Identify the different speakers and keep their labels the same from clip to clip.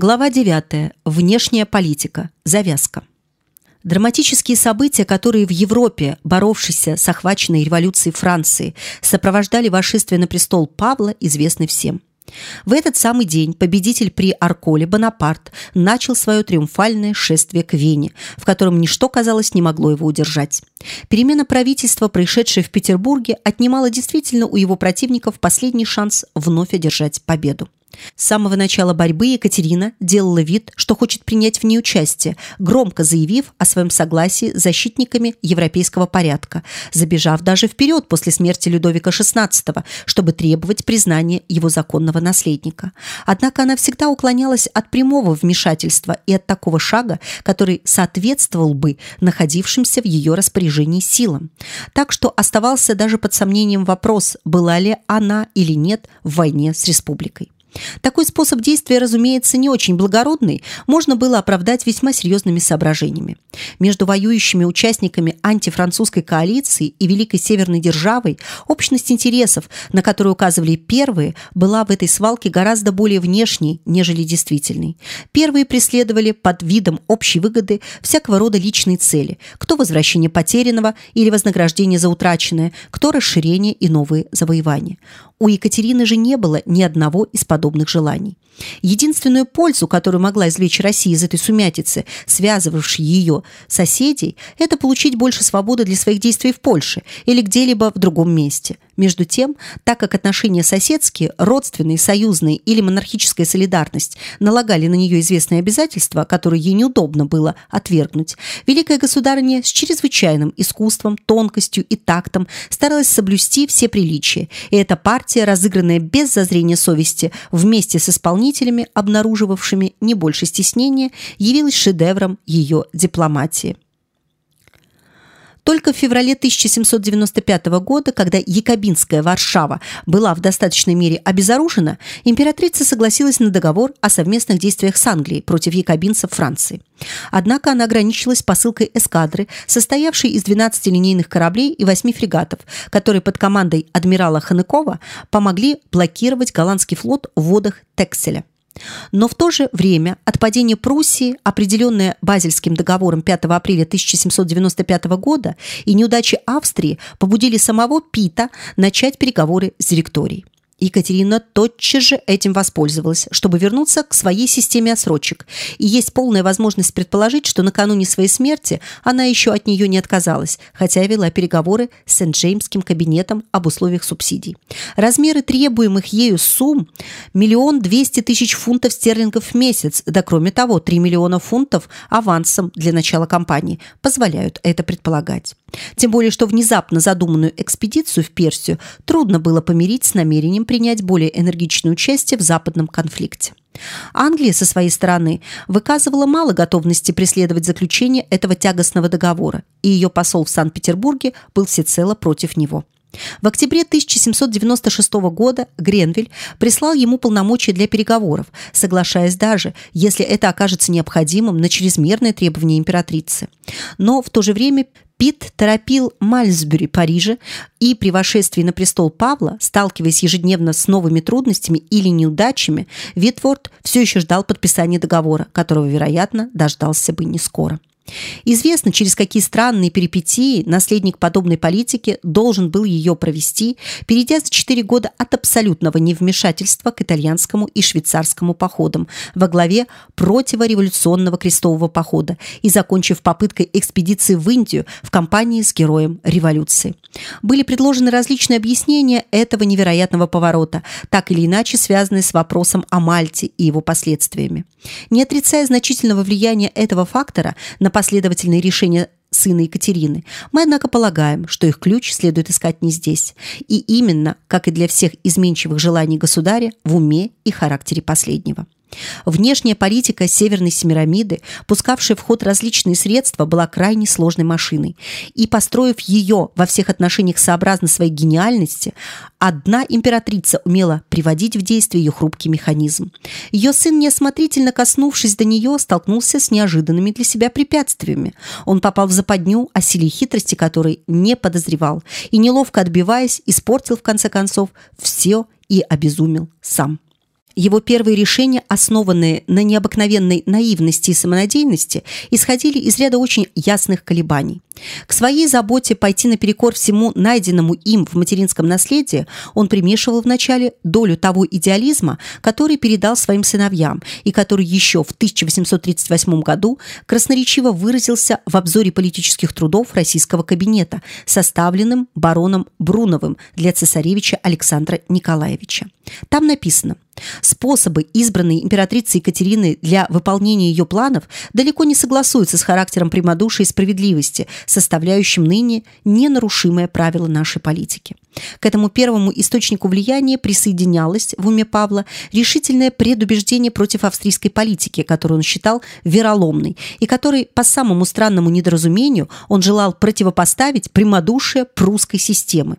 Speaker 1: Глава 9. Внешняя политика. Завязка. Драматические события, которые в Европе, боровшейся с охваченной революцией Франции, сопровождали восшествие на престол Павла, известны всем. В этот самый день победитель при Арколе Бонапарт начал свое триумфальное шествие к Вене, в котором ничто, казалось, не могло его удержать. Перемена правительства, происшедшая в Петербурге, отнимала действительно у его противников последний шанс вновь одержать победу. С самого начала борьбы Екатерина делала вид, что хочет принять в ней участие, громко заявив о своем согласии с защитниками европейского порядка, забежав даже вперед после смерти Людовика XVI, чтобы требовать признания его законного наследника. Однако она всегда уклонялась от прямого вмешательства и от такого шага, который соответствовал бы находившимся в ее распоряжении силам. Так что оставался даже под сомнением вопрос, была ли она или нет в войне с республикой. Такой способ действия, разумеется, не очень благородный, можно было оправдать весьма серьезными соображениями. Между воюющими участниками антифранцузской коалиции и Великой Северной державой общность интересов, на которую указывали первые, была в этой свалке гораздо более внешней, нежели действительной. Первые преследовали под видом общей выгоды всякого рода личные цели, кто возвращение потерянного или вознаграждение за утраченное, кто расширение и новые завоевания. У Екатерины же не было ни одного из подобных желаний. Единственную пользу, которую могла извлечь Россия из этой сумятицы, связывавшей ее соседей, это получить больше свободы для своих действий в Польше или где-либо в другом месте. Между тем, так как отношения соседские, родственные, союзные или монархическая солидарность налагали на нее известные обязательства, которые ей неудобно было отвергнуть, великая государыня с чрезвычайным искусством, тонкостью и тактом старалась соблюсти все приличия, и эта партия, разыгранная без зазрения совести вместе с исполнителями, обнаруживавшими не больше стеснения, явилась шедевром ее дипломатии. Только в феврале 1795 года, когда якобинская Варшава была в достаточной мере обезоружена, императрица согласилась на договор о совместных действиях с Англией против якобинцев Франции. Однако она ограничилась посылкой эскадры, состоявшей из 12 линейных кораблей и 8 фрегатов, которые под командой адмирала Ханыкова помогли блокировать голландский флот в водах Текселя. Но в то же время от падения Пруссии, определенное Базельским договором 5 апреля 1795 года, и неудачи Австрии побудили самого Пита начать переговоры с директорией. Екатерина тотчас же этим воспользовалась, чтобы вернуться к своей системе отсрочек. И есть полная возможность предположить, что накануне своей смерти она еще от нее не отказалась, хотя вела переговоры с Сент-Джеймским кабинетом об условиях субсидий. Размеры требуемых ею сумм – миллион двести тысяч фунтов стерлингов в месяц, да кроме того, 3 миллиона фунтов авансом для начала кампании позволяют это предполагать. Тем более, что внезапно задуманную экспедицию в Персию трудно было помирить с намерением принять более энергичное участие в западном конфликте. Англия со своей стороны выказывала мало готовности преследовать заключение этого тягостного договора, и ее посол в Санкт-Петербурге был всецело против него. В октябре 1796 года Гренвиль прислал ему полномочия для переговоров, соглашаясь даже, если это окажется необходимым, на чрезмерное требование императрицы. Но в то же время Пит торопил Мальсбюри Парижа и при вошествии на престол Павла, сталкиваясь ежедневно с новыми трудностями или неудачами, Витворд все еще ждал подписания договора, которого, вероятно, дождался бы не скоро. Известно, через какие странные перипетии наследник подобной политики должен был ее провести, перейдя за четыре года от абсолютного невмешательства к итальянскому и швейцарскому походам во главе противореволюционного крестового похода и закончив попыткой экспедиции в Индию в компании с героем революции. Были предложены различные объяснения этого невероятного поворота, так или иначе связанные с вопросом о Мальте и его последствиями. Не отрицая значительного влияния этого фактора на последовательные решения сына Екатерины. Мы, однако, полагаем, что их ключ следует искать не здесь. И именно, как и для всех изменчивых желаний государя, в уме и характере последнего. Внешняя политика Северной Семирамиды, пускавшая в ход различные средства, была крайне сложной машиной. И построив ее во всех отношениях сообразно своей гениальности, одна императрица умела приводить в действие ее хрупкий механизм. Ее сын, неосмотрительно коснувшись до нее, столкнулся с неожиданными для себя препятствиями. Он попал в западню, о силе хитрости которой не подозревал, и, неловко отбиваясь, испортил, в конце концов, все и обезумел сам. Его первые решения, основанные на необыкновенной наивности и самонадеянности, исходили из ряда очень ясных колебаний. К своей заботе пойти наперекор всему найденному им в материнском наследии он примешивал вначале долю того идеализма, который передал своим сыновьям и который еще в 1838 году красноречиво выразился в обзоре политических трудов российского кабинета, составленным бароном Бруновым для цесаревича Александра Николаевича. Там написано – Способы, избранные императрицей Екатерины для выполнения ее планов, далеко не согласуются с характером прямодушия и справедливости, составляющим ныне ненарушимое правило нашей политики. К этому первому источнику влияния присоединялось в уме Павла решительное предубеждение против австрийской политики, которую он считал вероломной, и которой по самому странному недоразумению он желал противопоставить прямодушие прусской системы.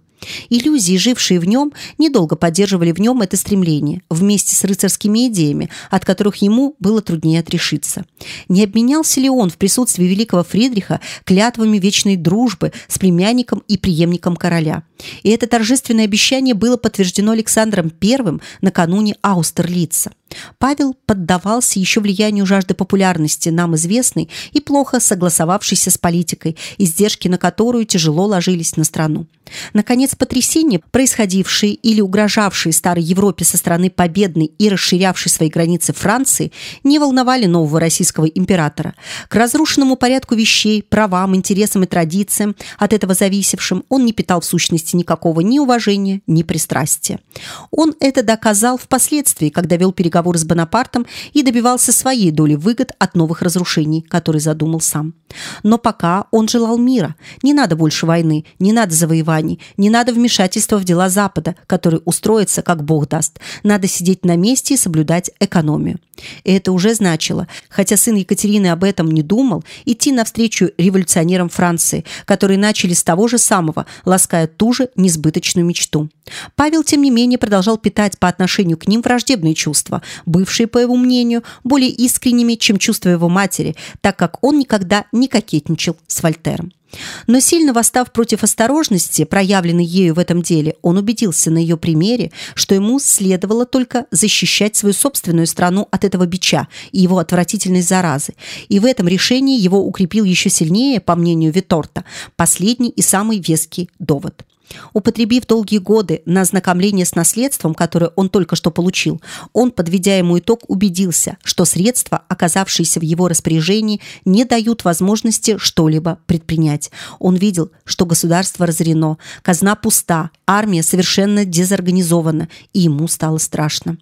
Speaker 1: Иллюзии, жившие в нем, недолго поддерживали в нем это стремление, вместе с рыцарскими идеями, от которых ему было труднее отрешиться. Не обменялся ли он в присутствии великого Фридриха клятвами вечной дружбы с племянником и преемником короля? И это торжественное обещание было подтверждено Александром I накануне Аустерлица. Павел поддавался еще влиянию жажды популярности, нам известной и плохо согласовавшейся с политикой, издержки на которую тяжело ложились на страну. Наконец, потрясения, происходившие или угрожавшие старой Европе со стороны победной и расширявшей свои границы Франции, не волновали нового российского императора. К разрушенному порядку вещей, правам, интересам и традициям, от этого зависевшим, он не питал в сущности никакого ни уважения, ни пристрастия. Он это доказал впоследствии, когда вел переговоры с Бонапартом и добивался своей доли выгод от новых разрушений, которые задумал сам. Но пока он желал мира. Не надо больше войны, не надо завоеваний, не надо вмешательства в дела Запада, который устроится, как Бог даст. Надо сидеть на месте и соблюдать экономию. И это уже значило, хотя сын Екатерины об этом не думал, идти навстречу революционерам Франции, которые начали с того же самого, лаская ту же несбыточную мечту. Павел, тем не менее, продолжал питать по отношению к ним враждебные чувства, бывшие, по его мнению, более искренними, чем чувства его матери, так как он никогда не кокетничал с Вольтером. Но сильно восстав против осторожности, проявленной ею в этом деле, он убедился на ее примере, что ему следовало только защищать свою собственную страну от этого бича и его отвратительной заразы. И в этом решении его укрепил еще сильнее, по мнению Виторта, последний и самый веский довод. Употребив долгие годы на ознакомление с наследством, которое он только что получил, он, подведя ему итог, убедился, что средства, оказавшиеся в его распоряжении, не дают возможности что-либо предпринять. Он видел, что государство разорено, казна пуста, армия совершенно дезорганизована, и ему стало страшно.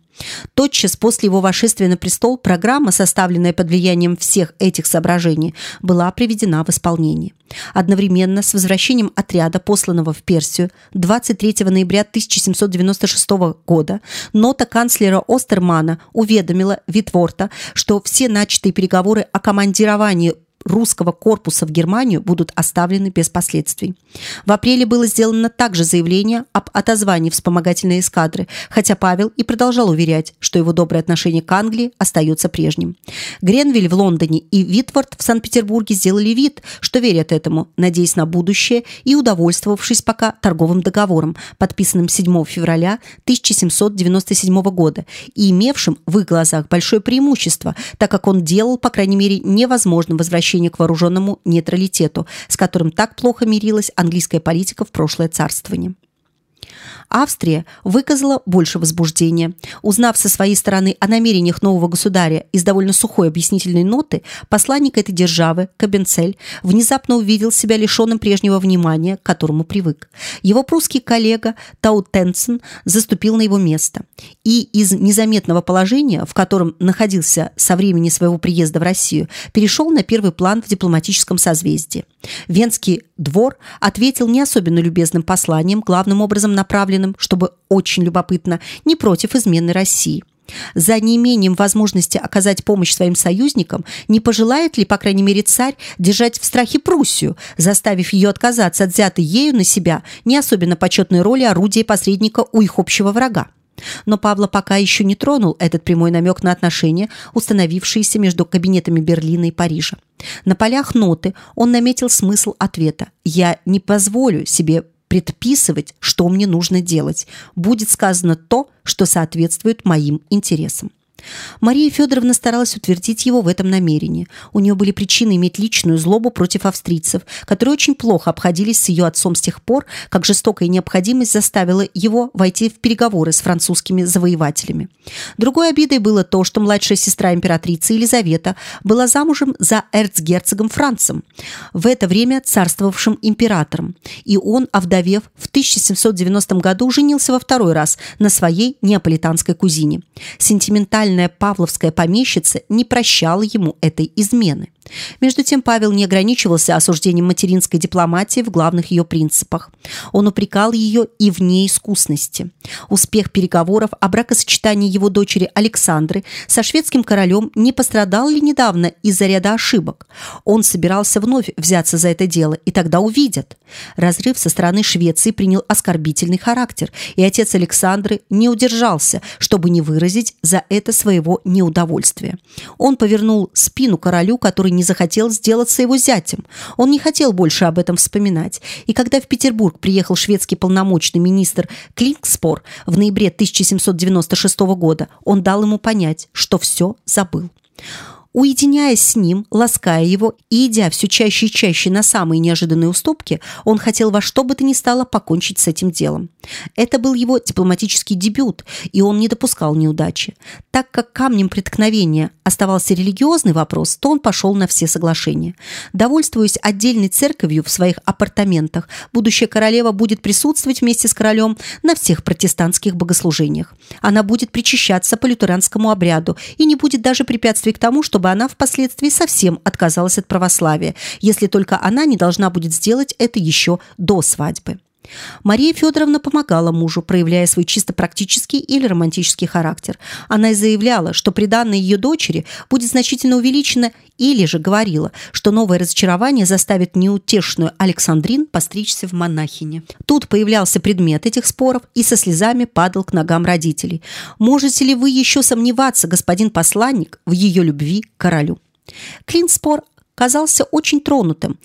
Speaker 1: Тотчас после его восшествия на престол программа, составленная под влиянием всех этих соображений, была приведена в исполнение. Одновременно с возвращением отряда, посланного в Персию 23 ноября 1796 года, нота канцлера Остермана уведомила Витворта, что все начатые переговоры о командировании русского корпуса в Германию будут оставлены без последствий. В апреле было сделано также заявление об отозвании вспомогательной эскадры, хотя Павел и продолжал уверять, что его доброе отношение к Англии остается прежним. Гренвиль в Лондоне и Витворд в Санкт-Петербурге сделали вид, что верят этому, надеясь на будущее и удовольствовавшись пока торговым договором, подписанным 7 февраля 1797 года и имевшим в их глазах большое преимущество, так как он делал, по крайней мере, невозможным возвращение возвращение к вооруженному нейтралитету, с которым так плохо мирилась английская политика в прошлое царствование. Австрия выказала больше возбуждения. Узнав со своей стороны о намерениях нового государя из довольно сухой объяснительной ноты, посланник этой державы, Кабенцель, внезапно увидел себя лишенным прежнего внимания, к которому привык. Его прусский коллега Таутенсен заступил на его место. И из незаметного положения, в котором находился со времени своего приезда в Россию, перешел на первый план в дипломатическом созвездии. Венский двор ответил не особенно любезным посланием, главным образом направленным, чтобы очень любопытно, не против измены России. За неимением возможности оказать помощь своим союзникам, не пожелает ли, по крайней мере, царь держать в страхе Пруссию, заставив ее отказаться от взятой ею на себя не особенно почетной роли орудия посредника у их общего врага? Но Павла пока еще не тронул этот прямой намек на отношения, установившиеся между кабинетами Берлина и Парижа. На полях ноты он наметил смысл ответа «Я не позволю себе предписывать, что мне нужно делать. Будет сказано то, что соответствует моим интересам. Мария Федоровна старалась утвердить его в этом намерении. У нее были причины иметь личную злобу против австрийцев, которые очень плохо обходились с ее отцом с тех пор, как жестокая необходимость заставила его войти в переговоры с французскими завоевателями. Другой обидой было то, что младшая сестра императрицы Елизавета была замужем за эрцгерцогом Францем, в это время царствовавшим императором, и он, овдовев, в 1790 году женился во второй раз на своей неаполитанской кузине. Сентиментальная Гениальная павловская помещица не прощала ему этой измены. Между тем Павел не ограничивался осуждением материнской дипломатии в главных ее принципах. Он упрекал ее и в неискусности. Успех переговоров о бракосочетании его дочери Александры со шведским королем не пострадал ли недавно из-за ряда ошибок? Он собирался вновь взяться за это дело, и тогда увидят. Разрыв со стороны Швеции принял оскорбительный характер, и отец Александры не удержался, чтобы не выразить за это своего неудовольствия. Он повернул спину королю, который не захотел сделаться его зятем. Он не хотел больше об этом вспоминать. И когда в Петербург приехал шведский полномочный министр Клинкспор в ноябре 1796 года, он дал ему понять, что все забыл. Уединяясь с ним, лаская его и идя все чаще и чаще на самые неожиданные уступки, он хотел во что бы то ни стало покончить с этим делом. Это был его дипломатический дебют, и он не допускал неудачи. Так как камнем преткновения оставался религиозный вопрос, то он пошел на все соглашения. Довольствуясь отдельной церковью в своих апартаментах, будущая королева будет присутствовать вместе с королем на всех протестантских богослужениях. Она будет причащаться по лютеранскому обряду и не будет даже препятствий к тому, чтобы она впоследствии совсем отказалась от православия, если только она не должна будет сделать это еще до свадьбы. Мария Федоровна помогала мужу, проявляя свой чисто практический или романтический характер. Она заявляла, что приданное ее дочери будет значительно увеличено, или же говорила, что новое разочарование заставит неутешную Александрин постричься в монахине. Тут появлялся предмет этих споров и со слезами падал к ногам родителей. «Можете ли вы еще сомневаться, господин посланник, в ее любви к королю?» Клинспор казался очень тронутым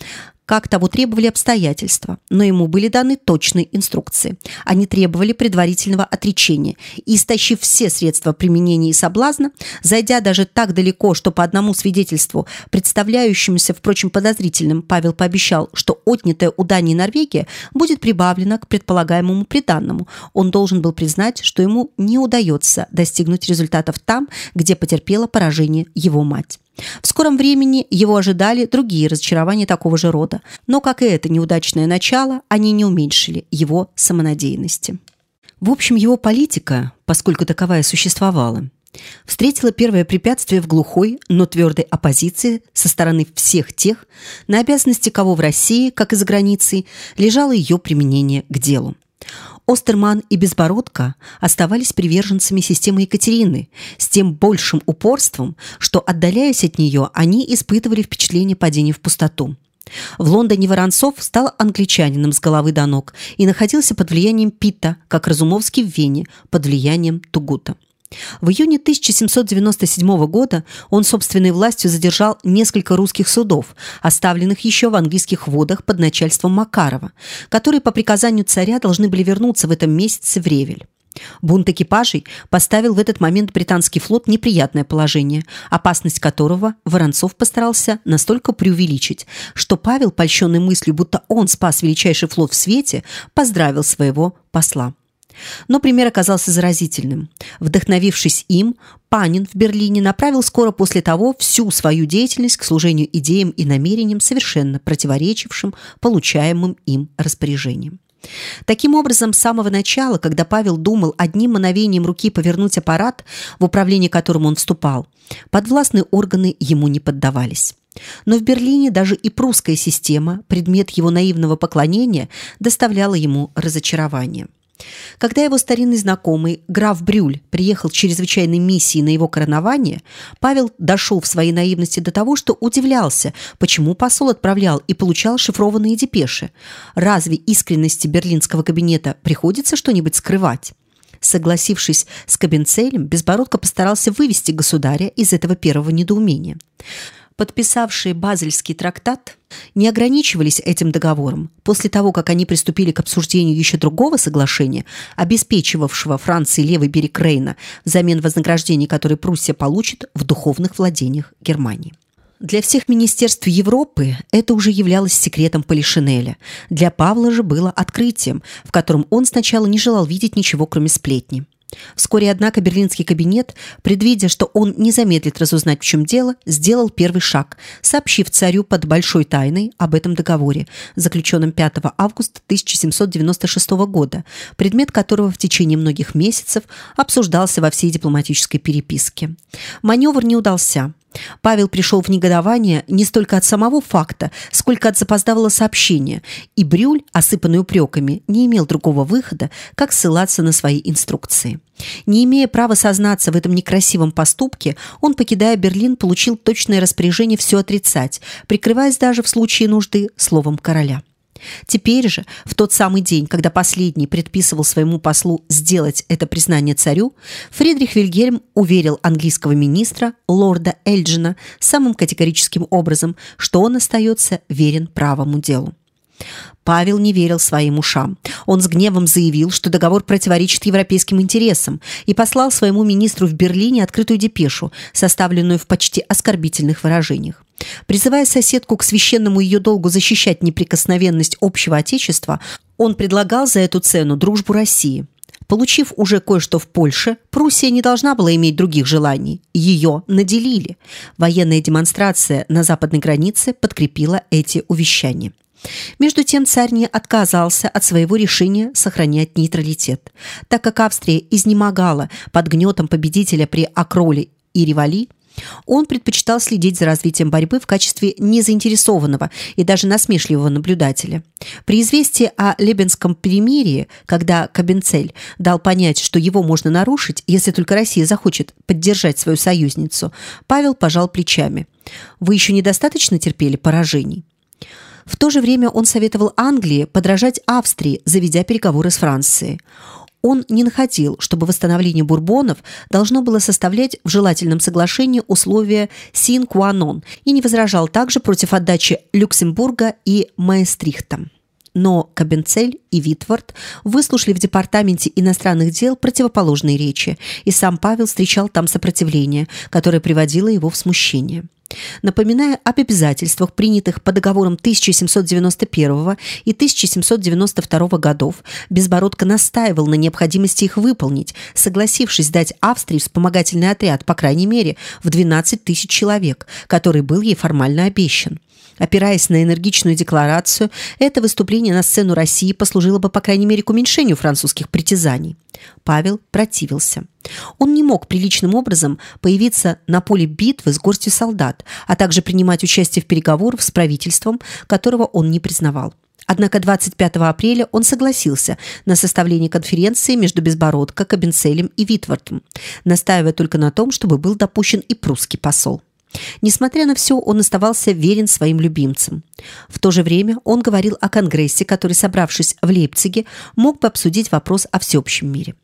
Speaker 1: как того требовали обстоятельства, но ему были даны точные инструкции. Они требовали предварительного отречения, и, истощив все средства применения и соблазна, зайдя даже так далеко, что по одному свидетельству, представляющемуся, впрочем, подозрительным, Павел пообещал, что отнятая у Дании Норвегия будет прибавлена к предполагаемому приданному. Он должен был признать, что ему не удается достигнуть результатов там, где потерпела поражение его мать. В скором времени его ожидали другие разочарования такого же рода, но, как и это неудачное начало, они не уменьшили его самонадеянности. В общем, его политика, поскольку таковая существовала, встретила первое препятствие в глухой, но твердой оппозиции со стороны всех тех, на обязанности кого в России, как и за границей, лежало ее применение к делу. Остерман и Безбородко оставались приверженцами системы Екатерины с тем большим упорством, что, отдаляясь от нее, они испытывали впечатление падения в пустоту. В Лондоне Воронцов стал англичанином с головы до ног и находился под влиянием Питта, как Разумовский в Вене под влиянием Тугута. В июне 1797 года он собственной властью задержал несколько русских судов, оставленных еще в английских водах под начальством Макарова, которые по приказанию царя должны были вернуться в этом месяце в Ревель. Бунт экипажей поставил в этот момент британский флот неприятное положение, опасность которого Воронцов постарался настолько преувеличить, что Павел, польщенный мыслью, будто он спас величайший флот в свете, поздравил своего посла. Но пример оказался заразительным. Вдохновившись им, Панин в Берлине направил скоро после того всю свою деятельность к служению идеям и намерениям, совершенно противоречившим получаемым им распоряжениям. Таким образом, с самого начала, когда Павел думал одним мановением руки повернуть аппарат, в управление которым он вступал, подвластные органы ему не поддавались. Но в Берлине даже и прусская система, предмет его наивного поклонения, доставляла ему разочарование. Когда его старинный знакомый, граф Брюль, приехал с чрезвычайной миссией на его коронование, Павел дошел в своей наивности до того, что удивлялся, почему посол отправлял и получал шифрованные депеши. Разве искренности берлинского кабинета приходится что-нибудь скрывать? Согласившись с Кабенцелем, Безбородко постарался вывести государя из этого первого недоумения. Подписавшие Базельский трактат не ограничивались этим договором. После того, как они приступили к обсуждению еще другого соглашения, обеспечивавшего Франции левый берег Рейна взамен вознаграждений, которые Пруссия получит в духовных владениях Германии. Для всех министерств Европы это уже являлось секретом Полишинеля. Для Павла же было открытием, в котором он сначала не желал видеть ничего, кроме сплетни. Вскоре, однако, берлинский кабинет, предвидя, что он не замедлит разузнать, в чем дело, сделал первый шаг, сообщив царю под большой тайной об этом договоре, заключенном 5 августа 1796 года, предмет которого в течение многих месяцев обсуждался во всей дипломатической переписке. Маневр не удался. Павел пришел в негодование не столько от самого факта, сколько от запоздалого сообщения, и Брюль, осыпанный упреками, не имел другого выхода, как ссылаться на свои инструкции. Не имея права сознаться в этом некрасивом поступке, он, покидая Берлин, получил точное распоряжение все отрицать, прикрываясь даже в случае нужды словом короля. Теперь же, в тот самый день, когда последний предписывал своему послу сделать это признание царю, Фридрих Вильгельм уверил английского министра, лорда Эльджина, самым категорическим образом, что он остается верен правому делу. Павел не верил своим ушам. Он с гневом заявил, что договор противоречит европейским интересам, и послал своему министру в Берлине открытую депешу, составленную в почти оскорбительных выражениях. Призывая соседку к священному ее долгу защищать неприкосновенность общего отечества, он предлагал за эту цену дружбу России. Получив уже кое-что в Польше, Пруссия не должна была иметь других желаний. Ее наделили. Военная демонстрация на западной границе подкрепила эти увещания. Между тем царь не отказался от своего решения сохранять нейтралитет. Так как Австрия изнемогала под гнетом победителя при Акроле и Ривали, он предпочитал следить за развитием борьбы в качестве незаинтересованного и даже насмешливого наблюдателя. При известии о Лебенском перемирии, когда Кабенцель дал понять, что его можно нарушить, если только Россия захочет поддержать свою союзницу, Павел пожал плечами. Вы еще недостаточно терпели поражений. В то же время он советовал Англии подражать Австрии, заведя переговоры с Францией. Он не находил, чтобы восстановление бурбонов должно было составлять в желательном соглашении условия qua non и не возражал также против отдачи Люксембурга и Маэстрихта. Но Кабенцель и Витвард выслушали в департаменте иностранных дел противоположные речи, и сам Павел встречал там сопротивление, которое приводило его в смущение. Напоминая об обязательствах, принятых по договорам 1791 и 1792 годов, Безбородко настаивал на необходимости их выполнить, согласившись дать Австрии вспомогательный отряд, по крайней мере, в 12 тысяч человек, который был ей формально обещан. Опираясь на энергичную декларацию, это выступление на сцену России послужило бы, по крайней мере, к уменьшению французских притязаний. Павел противился. Он не мог приличным образом появиться на поле битвы с горстью солдат, а также принимать участие в переговорах с правительством, которого он не признавал. Однако 25 апреля он согласился на составление конференции между Безбородко, Кабенцелем и Витвартом, настаивая только на том, чтобы был допущен и прусский посол. Несмотря на все, он оставался верен своим любимцам. В то же время он говорил о Конгрессе, который, собравшись в Лейпциге, мог бы обсудить вопрос о всеобщем мире.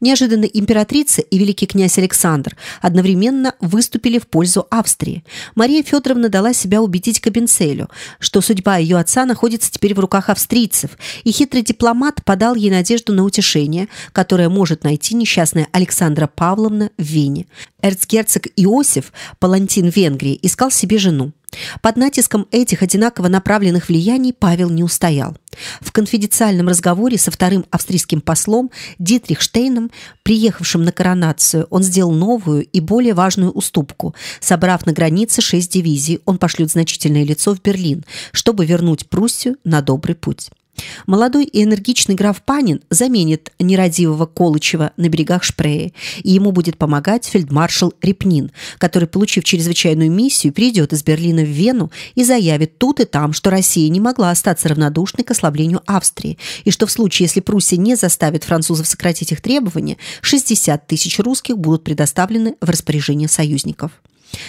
Speaker 1: Неожиданно императрица и великий князь Александр одновременно выступили в пользу Австрии. Мария Федоровна дала себя убедить Кабенцелю, что судьба ее отца находится теперь в руках австрийцев, и хитрый дипломат подал ей надежду на утешение, которое может найти несчастная Александра Павловна в Вене. Эрцгерцог Иосиф, палантин Венгрии, искал себе жену. Под натиском этих одинаково направленных влияний Павел не устоял. В конфиденциальном разговоре со вторым австрийским послом Дитрихштейном, приехавшим на коронацию, он сделал новую и более важную уступку. Собрав на границе шесть дивизий, он пошлет значительное лицо в Берлин, чтобы вернуть Пруссию на добрый путь. Молодой и энергичный граф Панин заменит нерадивого Колычева на берегах Шпрее, и ему будет помогать фельдмаршал Репнин, который, получив чрезвычайную миссию, перейдет из Берлина в Вену и заявит тут и там, что Россия не могла остаться равнодушной к ослаблению Австрии, и что в случае, если Пруссия не заставит французов сократить их требования, 60 тысяч русских будут предоставлены в распоряжение союзников.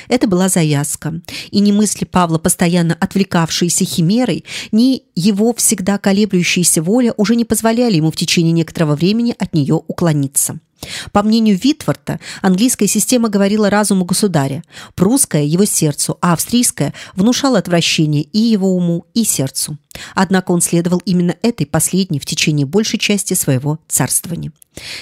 Speaker 1: Это была заязка, и ни мысли Павла, постоянно отвлекавшиеся химерой, ни его всегда колеблющаяся воля уже не позволяли ему в течение некоторого времени от нее уклониться. По мнению Витворта, английская система говорила разуму государя, прусская – его сердцу, а австрийская внушала отвращение и его уму, и сердцу. Однако он следовал именно этой последней в течение большей части своего царствования.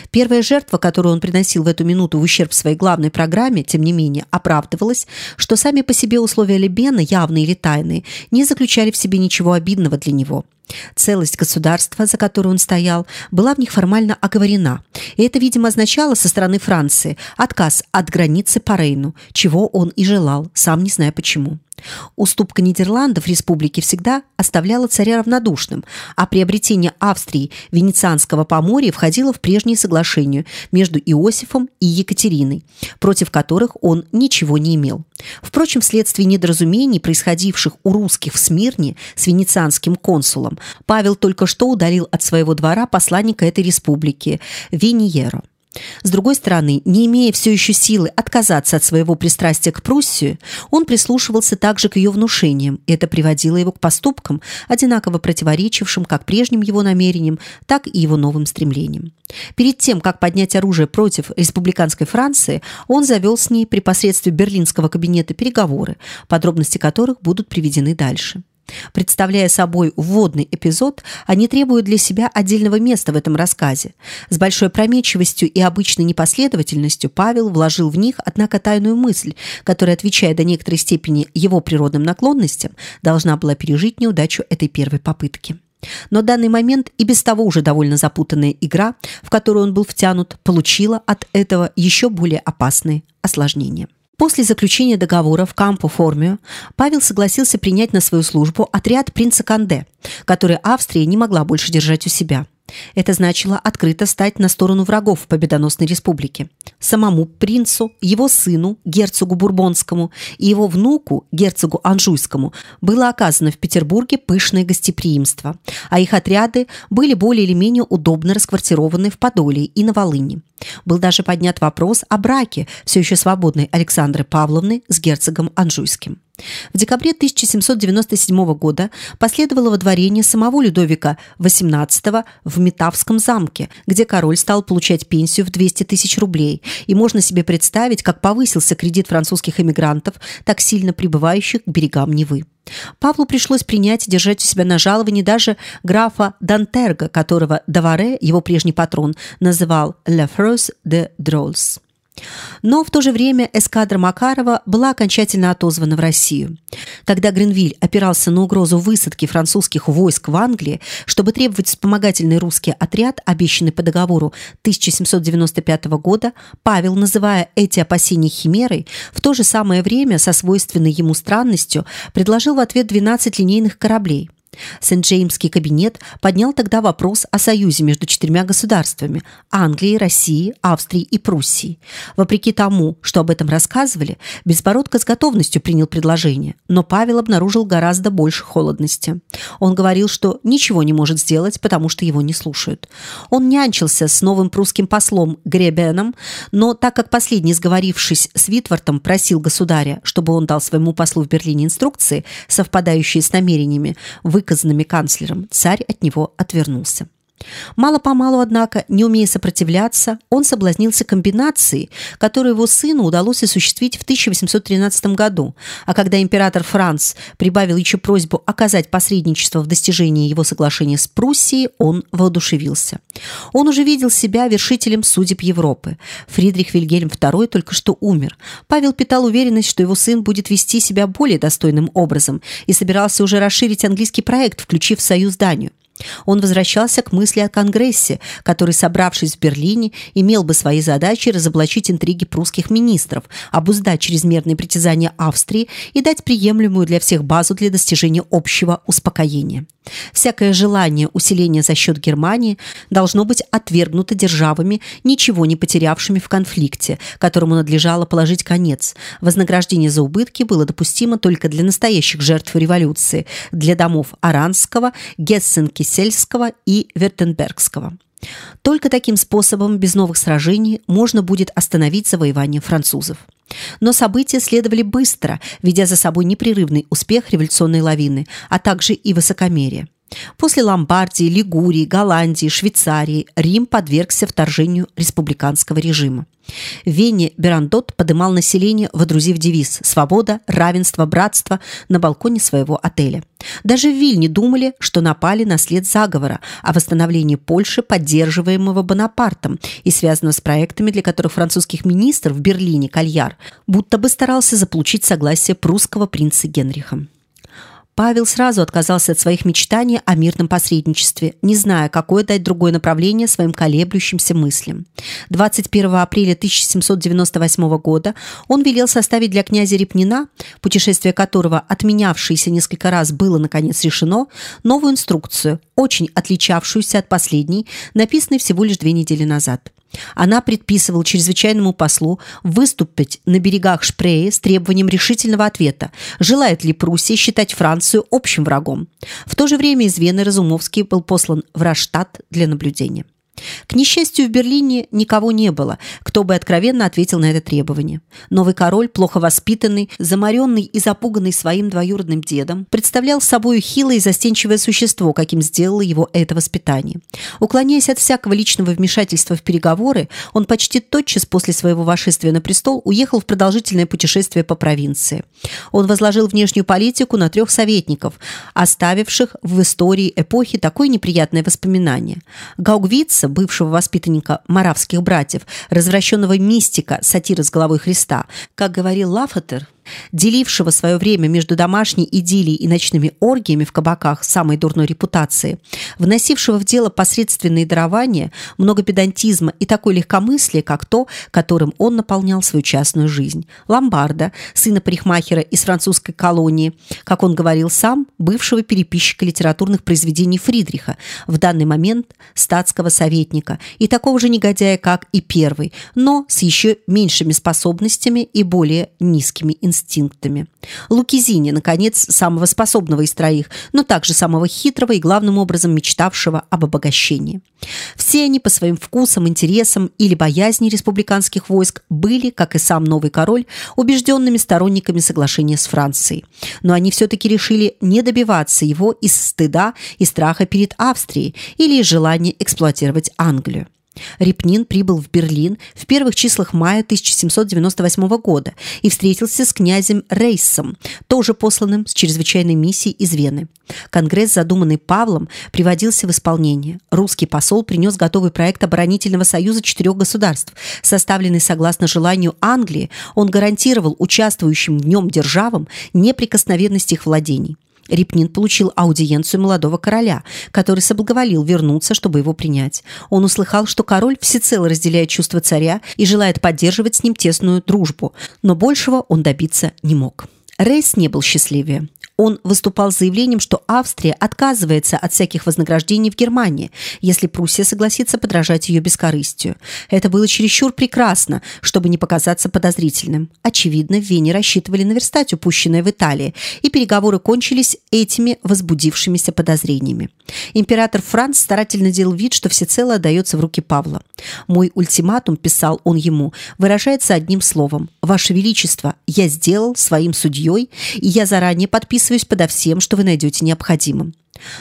Speaker 1: Первая жертва, которую он приносил в эту минуту в ущерб своей главной программе, тем не менее, оправдывалась, что сами по себе условия Лебена, явные или тайные, не заключали в себе ничего обидного для него – Целость государства, за которую он стоял, была в них формально оговорена, и это, видимо, означало со стороны Франции отказ от границы по Рейну, чего он и желал, сам не зная почему. Уступка Нидерландов республике всегда оставляла царя равнодушным, а приобретение Австрии Венецианского поморья входило в прежние соглашения между Иосифом и Екатериной, против которых он ничего не имел. Впрочем, вследствие недоразумений, происходивших у русских в Смирне с венецианским консулом, Павел только что удалил от своего двора посланника этой республики Вениеро. С другой стороны, не имея все еще силы отказаться от своего пристрастия к Пруссию, он прислушивался также к ее внушениям, и это приводило его к поступкам, одинаково противоречившим как прежним его намерениям, так и его новым стремлениям. Перед тем, как поднять оружие против республиканской Франции, он завел с ней при посредстве берлинского кабинета переговоры, подробности которых будут приведены дальше. Представляя собой вводный эпизод, они требуют для себя отдельного места в этом рассказе. С большой промечивостью и обычной непоследовательностью Павел вложил в них, однако, тайную мысль, которая, отвечая до некоторой степени его природным наклонностям, должна была пережить неудачу этой первой попытки. Но данный момент и без того уже довольно запутанная игра, в которую он был втянут, получила от этого еще более опасные осложнения. После заключения договора в Кампо Формио Павел согласился принять на свою службу отряд принца Канде, который Австрия не могла больше держать у себя. Это значило открыто стать на сторону врагов победоносной республики. Самому принцу, его сыну, герцогу Бурбонскому и его внуку, герцогу Анжуйскому, было оказано в Петербурге пышное гостеприимство, а их отряды были более или менее удобно расквартированы в Подоле и на Волыни. Был даже поднят вопрос о браке все еще свободной Александры Павловны с герцогом Анжуйским. В декабре 1797 года последовало водворение самого Людовика XVIII в Метавском замке, где король стал получать пенсию в 200 тысяч рублей, и можно себе представить, как повысился кредит французских эмигрантов, так сильно прибывающих к берегам Невы. Павлу пришлось принять и держать у себя на жаловании даже графа Дантерга, которого Даваре, его прежний патрон, называл «La France de Drolls». Но в то же время эскадра Макарова была окончательно отозвана в Россию. Когда Гренвиль опирался на угрозу высадки французских войск в Англии, чтобы требовать вспомогательный русский отряд, обещанный по договору 1795 года, Павел, называя эти опасения химерой, в то же самое время со свойственной ему странностью предложил в ответ 12 линейных кораблей – Сент-Джеймский кабинет поднял тогда вопрос о союзе между четырьмя государствами – Англией, Россией, Австрией и Пруссией. Вопреки тому, что об этом рассказывали, Беспородко с готовностью принял предложение, но Павел обнаружил гораздо больше холодности. Он говорил, что ничего не может сделать, потому что его не слушают. Он нянчился с новым прусским послом Гребеном, но так как последний, сговорившись с Витвортом, просил государя, чтобы он дал своему послу в Берлине инструкции, совпадающие с намерениями, вы выказанными канцлером, царь от него отвернулся. Мало-помалу, однако, не умея сопротивляться, он соблазнился комбинацией, которую его сыну удалось осуществить в 1813 году, а когда император Франц прибавил еще просьбу оказать посредничество в достижении его соглашения с Пруссией, он воодушевился. Он уже видел себя вершителем судеб Европы. Фридрих Вильгельм II только что умер. Павел питал уверенность, что его сын будет вести себя более достойным образом и собирался уже расширить английский проект, включив союз Данию. Он возвращался к мысли о Конгрессе, который, собравшись в Берлине, имел бы своей задачей разоблачить интриги прусских министров, обуздать чрезмерные притязания Австрии и дать приемлемую для всех базу для достижения общего успокоения. Всякое желание усиления за счет Германии должно быть отвергнуто державами, ничего не потерявшими в конфликте, которому надлежало положить конец. Вознаграждение за убытки было допустимо только для настоящих жертв революции, для домов Аранского, Гессен-Кисельского и Вертенбергского. Только таким способом, без новых сражений, можно будет остановить завоевание французов. Но события следовали быстро, ведя за собой непрерывный успех революционной лавины, а также и высокомерие. После Ломбардии, Лигурии, Голландии, Швейцарии Рим подвергся вторжению республиканского режима. В Вене Берандот подымал население, водрузив девиз «Свобода, равенство, братство» на балконе своего отеля. Даже в Вильне думали, что напали на след заговора о восстановлении Польши, поддерживаемого Бонапартом и связанного с проектами, для которых французских министров в Берлине Кальяр будто бы старался заполучить согласие прусского принца Генриха. Павел сразу отказался от своих мечтаний о мирном посредничестве, не зная, какое дать другое направление своим колеблющимся мыслям. 21 апреля 1798 года он велел составить для князя Репнина, путешествие которого, отменявшееся несколько раз, было наконец решено, новую инструкцию, очень отличавшуюся от последней, написанной всего лишь две недели назад. Она предписывала чрезвычайному послу выступить на берегах Шпрее с требованием решительного ответа, желает ли Пруссия считать Францию общим врагом. В то же время из Вены Разумовский был послан в Раштат для наблюдения. К несчастью, в Берлине никого не было, кто бы откровенно ответил на это требование. Новый король, плохо воспитанный, заморенный и запуганный своим двоюродным дедом, представлял собой хилое и застенчивое существо, каким сделало его это воспитание. Уклоняясь от всякого личного вмешательства в переговоры, он почти тотчас после своего вошествия на престол уехал в продолжительное путешествие по провинции. Он возложил внешнюю политику на трех советников, оставивших в истории эпохи такое неприятное воспоминание. Гаугвица, Франца, бывшего воспитанника маравских братьев, развращенного мистика, сатира с головой Христа, как говорил Лафатер, делившего свое время между домашней идиллией и ночными оргиями в кабаках самой дурной репутации, вносившего в дело посредственные дарования, много педантизма и такое легкомыслие, как то, которым он наполнял свою частную жизнь. Ломбарда, сына парикмахера из французской колонии, как он говорил сам, бывшего переписчика литературных произведений Фридриха, в данный момент статского советника, и такого же негодяя, как и первый, но с еще меньшими способностями и более низкими инстинктами инстинктами. Лукизини, наконец, самого способного из троих, но также самого хитрого и главным образом мечтавшего об обогащении. Все они по своим вкусам, интересам или боязни республиканских войск были, как и сам новый король, убежденными сторонниками соглашения с Францией. Но они все-таки решили не добиваться его из стыда и страха перед Австрией или из желания эксплуатировать Англию. Репнин прибыл в Берлин в первых числах мая 1798 года и встретился с князем Рейсом, тоже посланным с чрезвычайной миссией из Вены. Конгресс, задуманный Павлом, приводился в исполнение. Русский посол принес готовый проект оборонительного союза четырех государств. Составленный согласно желанию Англии, он гарантировал участвующим в нем державам неприкосновенность их владений. Репнин получил аудиенцию молодого короля, который соблаговолил вернуться, чтобы его принять. Он услыхал, что король всецело разделяет чувства царя и желает поддерживать с ним тесную дружбу, но большего он добиться не мог. Рейс не был счастливее. Он выступал с заявлением, что Австрия отказывается от всяких вознаграждений в Германии, если Пруссия согласится подражать ее бескорыстию. Это было чересчур прекрасно, чтобы не показаться подозрительным. Очевидно, в Вене рассчитывали наверстать упущенное в Италии, и переговоры кончились этими возбудившимися подозрениями. Император Франц старательно делал вид, что всецело отдается в руки Павла. «Мой ультиматум», – писал он ему, – выражается одним словом. «Ваше Величество, я сделал своим судьей, и я заранее подписываю подписываюсь подо всем, что вы найдете необходимым.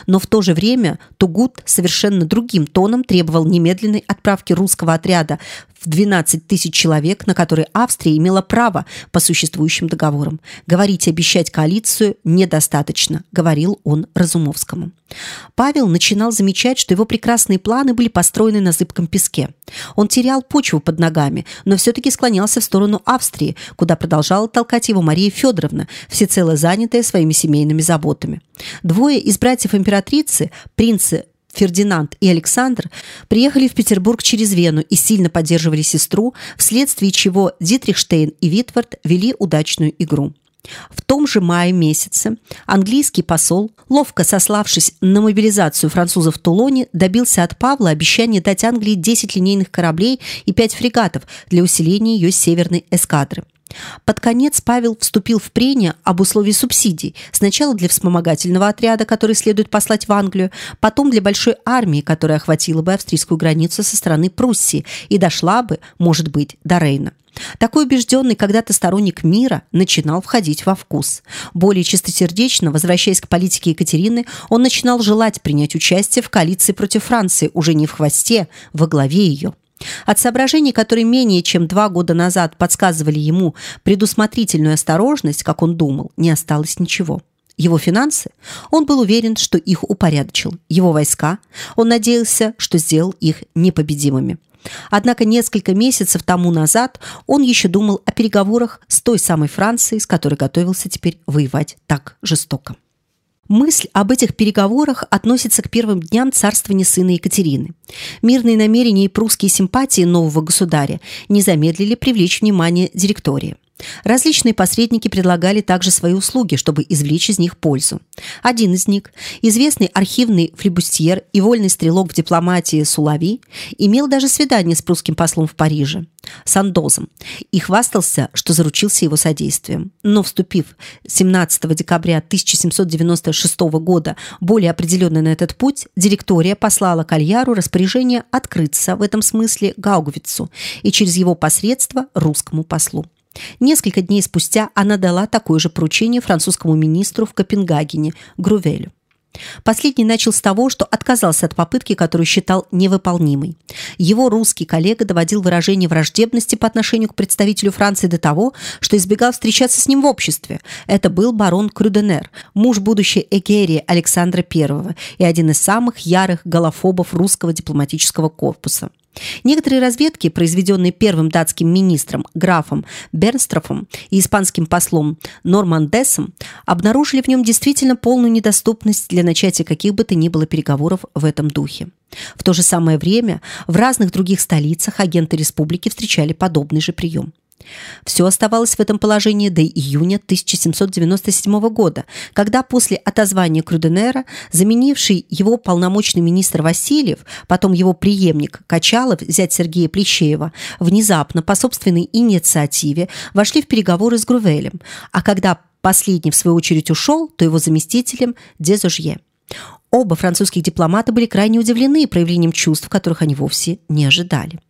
Speaker 1: Но в то же время Тугут совершенно другим тоном требовал немедленной отправки русского отряда в 12 тысяч человек, на которые Австрия имела право по существующим договорам. Говорить и обещать коалицию недостаточно, говорил он Разумовскому. Павел начинал замечать, что его прекрасные планы были построены на зыбком песке. Он терял почву под ногами, но все-таки склонялся в сторону Австрии, куда продолжала толкать его Мария Федоровна, всецело занятая своими семейными заботами. Двое из братьев императрицы, принцы Фердинанд и Александр приехали в Петербург через Вену и сильно поддерживали сестру, вследствие чего Дитрихштейн и Витвард вели удачную игру. В том же мае месяце английский посол, ловко сославшись на мобилизацию французов в Тулоне, добился от Павла обещания дать Англии 10 линейных кораблей и 5 фрегатов для усиления ее северной эскадры. Под конец Павел вступил в прения об условии субсидий, сначала для вспомогательного отряда, который следует послать в Англию, потом для большой армии, которая охватила бы австрийскую границу со стороны Пруссии и дошла бы, может быть, до Рейна. Такой убежденный когда-то сторонник мира начинал входить во вкус. Более чистосердечно, возвращаясь к политике Екатерины, он начинал желать принять участие в коалиции против Франции, уже не в хвосте, во главе ее. От соображений, которые менее чем два года назад подсказывали ему предусмотрительную осторожность, как он думал, не осталось ничего. Его финансы? Он был уверен, что их упорядочил. Его войска? Он надеялся, что сделал их непобедимыми. Однако несколько месяцев тому назад он еще думал о переговорах с той самой Францией, с которой готовился теперь воевать так жестоко. Мысль об этих переговорах относится к первым дням царствования сына Екатерины. Мирные намерения и прусские симпатии нового государя не замедлили привлечь внимание директории. Различные посредники предлагали также свои услуги, чтобы извлечь из них пользу. Один из них, известный архивный флебустьер и вольный стрелок в дипломатии Сулави, имел даже свидание с прусским послом в Париже, Сандозом, и хвастался, что заручился его содействием. Но вступив 17 декабря 1796 года более определенно на этот путь, директория послала Кальяру распоряжение открыться в этом смысле Гаугвицу и через его посредство русскому послу. Несколько дней спустя она дала такое же поручение французскому министру в Копенгагене Грувелю. Последний начал с того, что отказался от попытки, которую считал невыполнимой. Его русский коллега доводил выражение враждебности по отношению к представителю Франции до того, что избегал встречаться с ним в обществе. Это был барон Крюденер, муж будущей Эгерии Александра I и один из самых ярых голофобов русского дипломатического корпуса. Некоторые разведки, произведенные первым датским министром графом Бернстрофом и испанским послом Нормандесом, обнаружили в нем действительно полную недоступность для начатия каких бы то ни было переговоров в этом духе. В то же самое время в разных других столицах агенты республики встречали подобный же прием. Все оставалось в этом положении до июня 1797 года, когда после отозвания Крюденера, заменивший его полномочный министр Васильев, потом его преемник Качалов, зять Сергея Плещеева, внезапно по собственной инициативе вошли в переговоры с Грувелем, а когда последний в свою очередь ушел, то его заместителем Дезожье. Оба французских дипломата были крайне удивлены проявлением чувств, которых они вовсе не ожидали.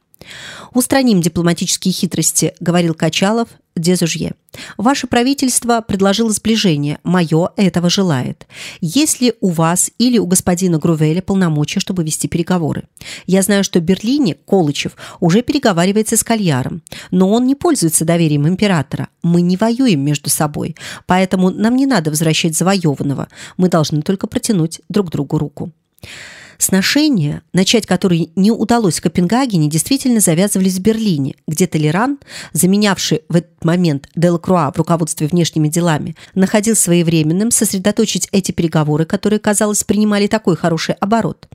Speaker 1: Устраним дипломатические хитрости, говорил Качалов Дезужье. Ваше правительство предложило сближение, мое этого желает. Есть ли у вас или у господина Грувеля полномочия, чтобы вести переговоры? Я знаю, что в Берлине Колычев уже переговаривается с Кальяром, но он не пользуется доверием императора. Мы не воюем между собой, поэтому нам не надо возвращать завоеванного. Мы должны только протянуть друг другу руку. Сношения, начать которые не удалось в Копенгагене, действительно завязывались в Берлине, где Толеран, заменявший в этот момент Делакруа в руководстве внешними делами, находил своевременным сосредоточить эти переговоры, которые, казалось, принимали такой хороший оборот.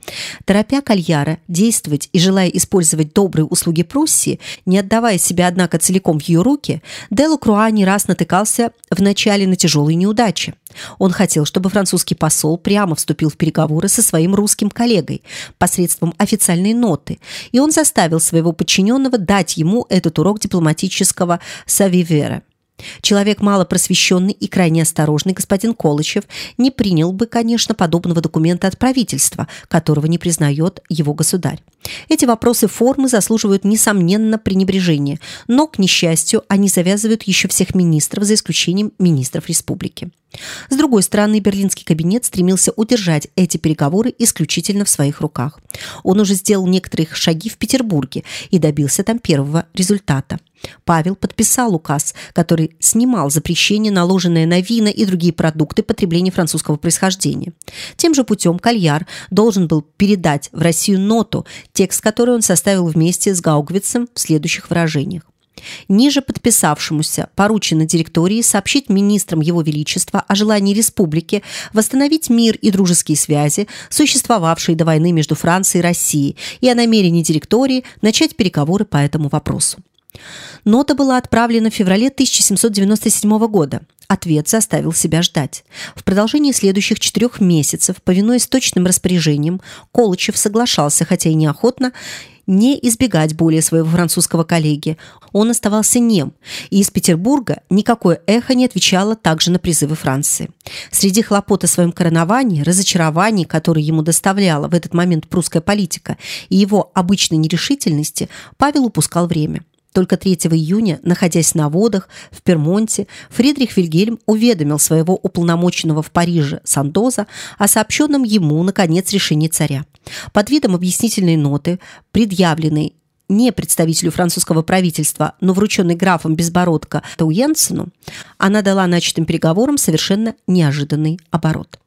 Speaker 1: Торопя Кальяра действовать и желая использовать добрые услуги Пруссии, не отдавая себя, однако, целиком в ее руки, Делакруа не раз натыкался вначале на тяжелые неудачи. Он хотел, чтобы французский посол прямо вступил в переговоры со своим русским коллегой посредством официальной ноты, и он заставил своего подчиненного дать ему этот урок дипломатического савивера. Человек мало просвещенный и крайне осторожный господин Колычев не принял бы, конечно, подобного документа от правительства, которого не признает его государь. Эти вопросы формы заслуживают несомненно пренебрежения, но к несчастью они завязывают еще всех министров за исключением министров республики. С другой стороны, берлинский кабинет стремился удержать эти переговоры исключительно в своих руках. Он уже сделал некоторые шаги в Петербурге и добился там первого результата. Павел подписал указ, который снимал запрещение, наложенное на вина и другие продукты потребления французского происхождения. Тем же путем Кальяр должен был передать в Россию ноту, текст которой он составил вместе с Гаугвицем в следующих выражениях. Ниже подписавшемуся поручено директории сообщить министрам Его Величества о желании республики восстановить мир и дружеские связи, существовавшие до войны между Францией и Россией, и о намерении директории начать переговоры по этому вопросу. Нота была отправлена в феврале 1797 года. Ответ заставил себя ждать. В продолжении следующих четырех месяцев, повинуясь точным распоряжениям, Колычев соглашался, хотя и неохотно, не избегать более своего французского коллеги. Он оставался нем, и из Петербурга никакое эхо не отвечало также на призывы Франции. Среди хлопот о своем короновании, разочарований, которые ему доставляла в этот момент прусская политика, и его обычной нерешительности, Павел упускал время. Только 3 июня, находясь на водах в Пермонте, Фридрих Вильгельм уведомил своего уполномоченного в Париже Сандоза о сообщенном ему, наконец, решении царя. Под видом объяснительной ноты, предъявленной не представителю французского правительства, но врученной графом Безбородко Тауенсену, она дала начатым переговорам совершенно неожиданный оборот.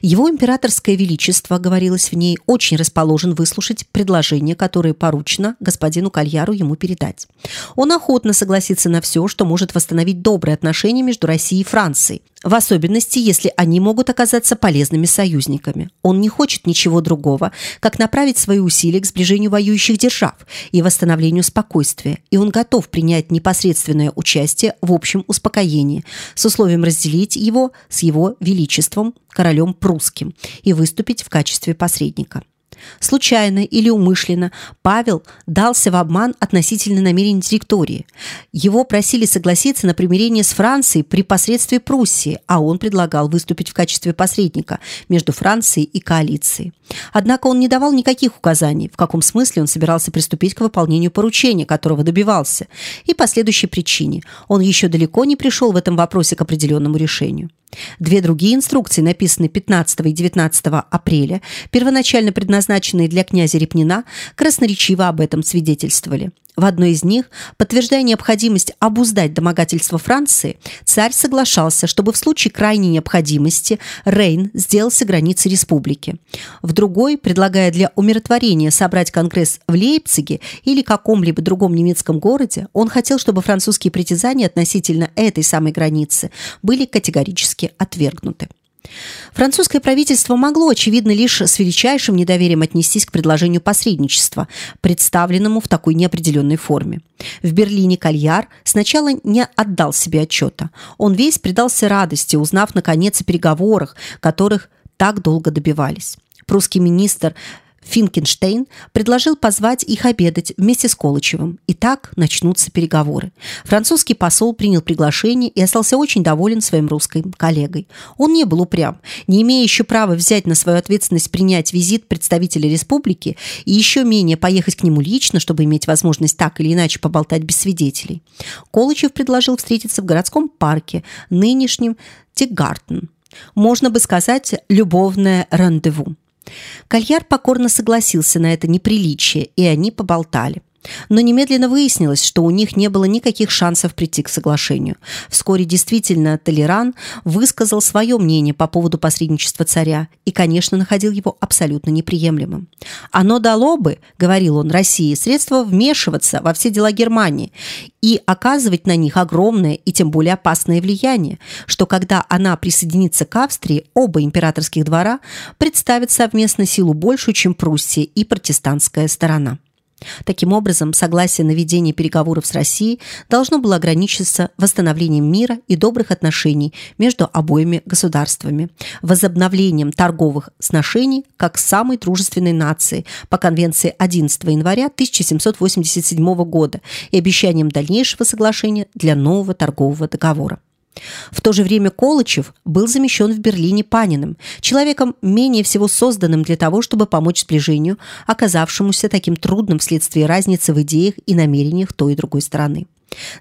Speaker 1: Его императорское величество, говорилось в ней, очень расположен выслушать предложение, которое поручено господину Кальяру ему передать. Он охотно согласится на все, что может восстановить добрые отношения между Россией и Францией, в особенности, если они могут оказаться полезными союзниками. Он не хочет ничего другого, как направить свои усилия к сближению воюющих держав и восстановлению спокойствия, и он готов принять непосредственное участие в общем успокоении с условием разделить его с его величеством, королем прусским, и выступить в качестве посредника. Случайно или умышленно Павел дался в обман относительно намерений территории. Его просили согласиться на примирение с Францией при посредстве Пруссии, а он предлагал выступить в качестве посредника между Францией и коалицией. Однако он не давал никаких указаний, в каком смысле он собирался приступить к выполнению поручения, которого добивался, и по следующей причине. Он еще далеко не пришел в этом вопросе к определенному решению. Две другие инструкции, написанные 15 и 19 апреля, первоначально предназначенные для князя Репнина, красноречиво об этом свидетельствовали. В одной из них, подтверждая необходимость обуздать домогательство Франции, царь соглашался, чтобы в случае крайней необходимости Рейн сделался границей республики. В другой, предлагая для умиротворения собрать конгресс в Лейпциге или каком-либо другом немецком городе, он хотел, чтобы французские притязания относительно этой самой границы были категорически отвергнуты. Французское правительство могло, очевидно, лишь с величайшим недоверием отнестись к предложению посредничества, представленному в такой неопределенной форме. В Берлине Кальяр сначала не отдал себе отчета. Он весь предался радости, узнав, наконец, о переговорах, которых так долго добивались. Прусский министр Финкенштейн предложил позвать их обедать вместе с Колычевым. И так начнутся переговоры. Французский посол принял приглашение и остался очень доволен своим русским коллегой. Он не был упрям, не имея еще права взять на свою ответственность принять визит представителя республики и еще менее поехать к нему лично, чтобы иметь возможность так или иначе поболтать без свидетелей. Колычев предложил встретиться в городском парке, нынешнем Тигартен. Можно бы сказать, любовное рандеву. Кальяр покорно согласился на это неприличие, и они поболтали. Но немедленно выяснилось, что у них не было никаких шансов прийти к соглашению. Вскоре действительно Толеран высказал свое мнение по поводу посредничества царя и, конечно, находил его абсолютно неприемлемым. «Оно дало бы, — говорил он России, — средство вмешиваться во все дела Германии и оказывать на них огромное и тем более опасное влияние, что когда она присоединится к Австрии, оба императорских двора представят совместно силу большую, чем Пруссия и протестантская сторона». Таким образом, согласие на ведение переговоров с Россией должно было ограничиться восстановлением мира и добрых отношений между обоими государствами, возобновлением торговых сношений как самой дружественной нации по Конвенции 11 января 1787 года и обещанием дальнейшего соглашения для нового торгового договора. В то же время Колычев был замещен в Берлине Паниным, человеком менее всего созданным для того, чтобы помочь сближению, оказавшемуся таким трудным вследствие разницы в идеях и намерениях той и другой стороны.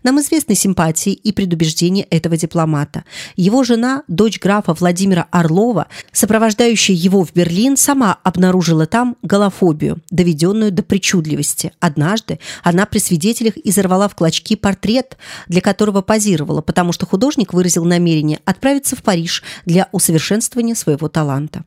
Speaker 1: Нам известны симпатии и предубеждения этого дипломата. Его жена, дочь графа Владимира Орлова, сопровождающая его в Берлин, сама обнаружила там голофобию, доведенную до причудливости. Однажды она при свидетелях изорвала в клочки портрет, для которого позировала, потому что художник выразил намерение отправиться в Париж для усовершенствования своего таланта.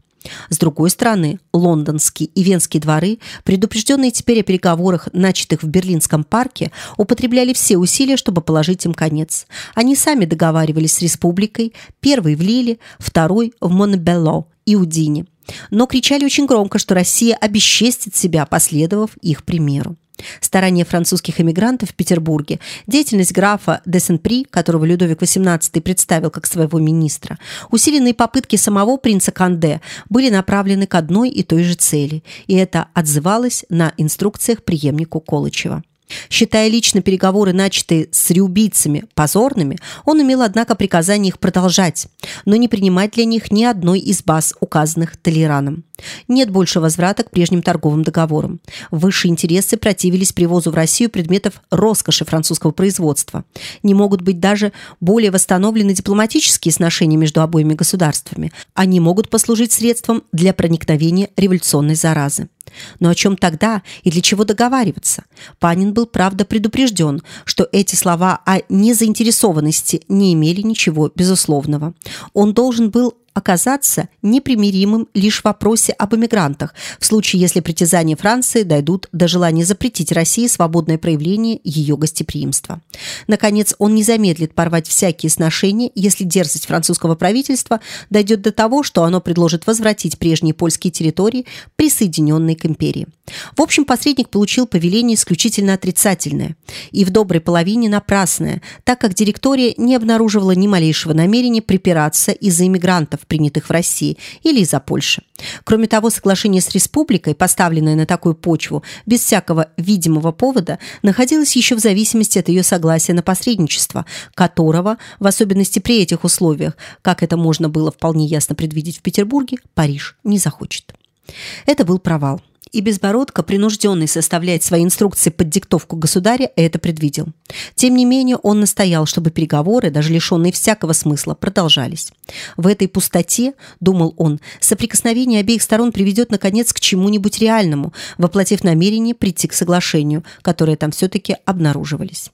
Speaker 1: С другой стороны, лондонские и венские дворы, предупрежденные теперь о переговорах, начатых в Берлинском парке, употребляли все усилия, чтобы положить им конец. Они сами договаривались с республикой, первый в Лиле, второй в Монбелло и Удине. Но кричали очень громко, что Россия обесчестит себя, последовав их примеру. Старания французских эмигрантов в Петербурге, деятельность графа де Сен-При, которого Людовик XVIII представил как своего министра, усиленные попытки самого принца Канде были направлены к одной и той же цели, и это отзывалось на инструкциях преемнику Колычева. Считая лично переговоры, начатые с реубийцами, позорными, он имел, однако, приказание их продолжать, но не принимать для них ни одной из баз, указанных Толераном. Нет больше возврата к прежним торговым договорам. Высшие интересы противились привозу в Россию предметов роскоши французского производства. Не могут быть даже более восстановлены дипломатические сношения между обоими государствами. Они могут послужить средством для проникновения революционной заразы. Но о чем тогда и для чего договариваться? Панин был, правда, предупрежден, что эти слова о незаинтересованности не имели ничего безусловного. Он должен был оказаться непримиримым лишь в вопросе об эмигрантах, в случае, если притязания Франции дойдут до желания запретить России свободное проявление ее гостеприимства. Наконец, он не замедлит порвать всякие сношения, если дерзость французского правительства дойдет до того, что оно предложит возвратить прежние польские территории, присоединенные к империи. В общем, посредник получил повеление исключительно отрицательное и в доброй половине напрасное, так как директория не обнаруживала ни малейшего намерения припираться из-за иммигрантов, принятых в России, или из-за Польши. Кроме того, соглашение с республикой, поставленное на такую почву без всякого видимого повода, находилось еще в зависимости от ее согласия на посредничество, которого, в особенности при этих условиях, как это можно было вполне ясно предвидеть в Петербурге, Париж не захочет. Это был провал и Безбородко, принужденный составлять свои инструкции под диктовку государя, это предвидел. Тем не менее, он настоял, чтобы переговоры, даже лишенные всякого смысла, продолжались. В этой пустоте, думал он, соприкосновение обеих сторон приведет, наконец, к чему-нибудь реальному, воплотив намерение прийти к соглашению, которые там все-таки обнаруживались.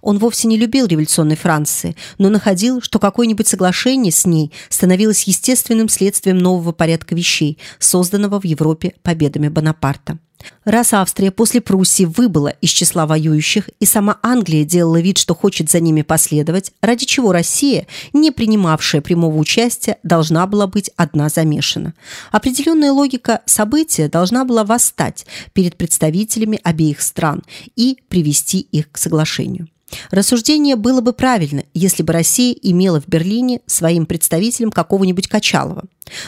Speaker 1: Он вовсе не любил революционной Франции, но находил, что какое-нибудь соглашение с ней становилось естественным следствием нового порядка вещей, созданного в Европе победами Бонапарта. Раз Австрия после Пруссии выбыла из числа воюющих, и сама Англия делала вид, что хочет за ними последовать, ради чего Россия, не принимавшая прямого участия, должна была быть одна замешана. Определенная логика события должна была восстать перед представителями обеих стран и привести их к соглашению. Рассуждение было бы правильно, если бы Россия имела в Берлине своим представителем какого-нибудь Качалова.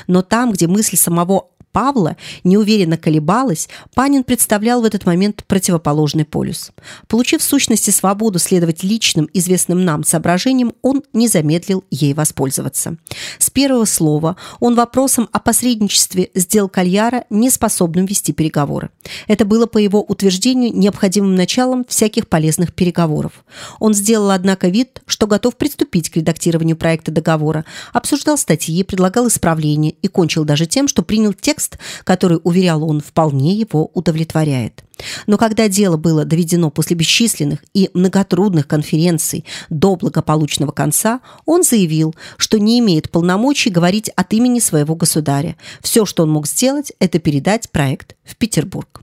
Speaker 1: Но там, где мысль самого Павла неуверенно колебалась, Панин представлял в этот момент противоположный полюс. Получив в сущности свободу следовать личным, известным нам соображениям, он не замедлил ей воспользоваться. С первого слова он вопросом о посредничестве сделал Кальяра неспособным вести переговоры. Это было, по его утверждению, необходимым началом всяких полезных переговоров. Он сделал, однако, вид, что готов приступить к редактированию проекта договора, обсуждал статьи, предлагал исправления и кончил даже тем, что принял текст текст, который, уверял он, вполне его удовлетворяет. Но когда дело было доведено после бесчисленных и многотрудных конференций до благополучного конца, он заявил, что не имеет полномочий говорить от имени своего государя. Все, что он мог сделать, это передать проект в Петербург.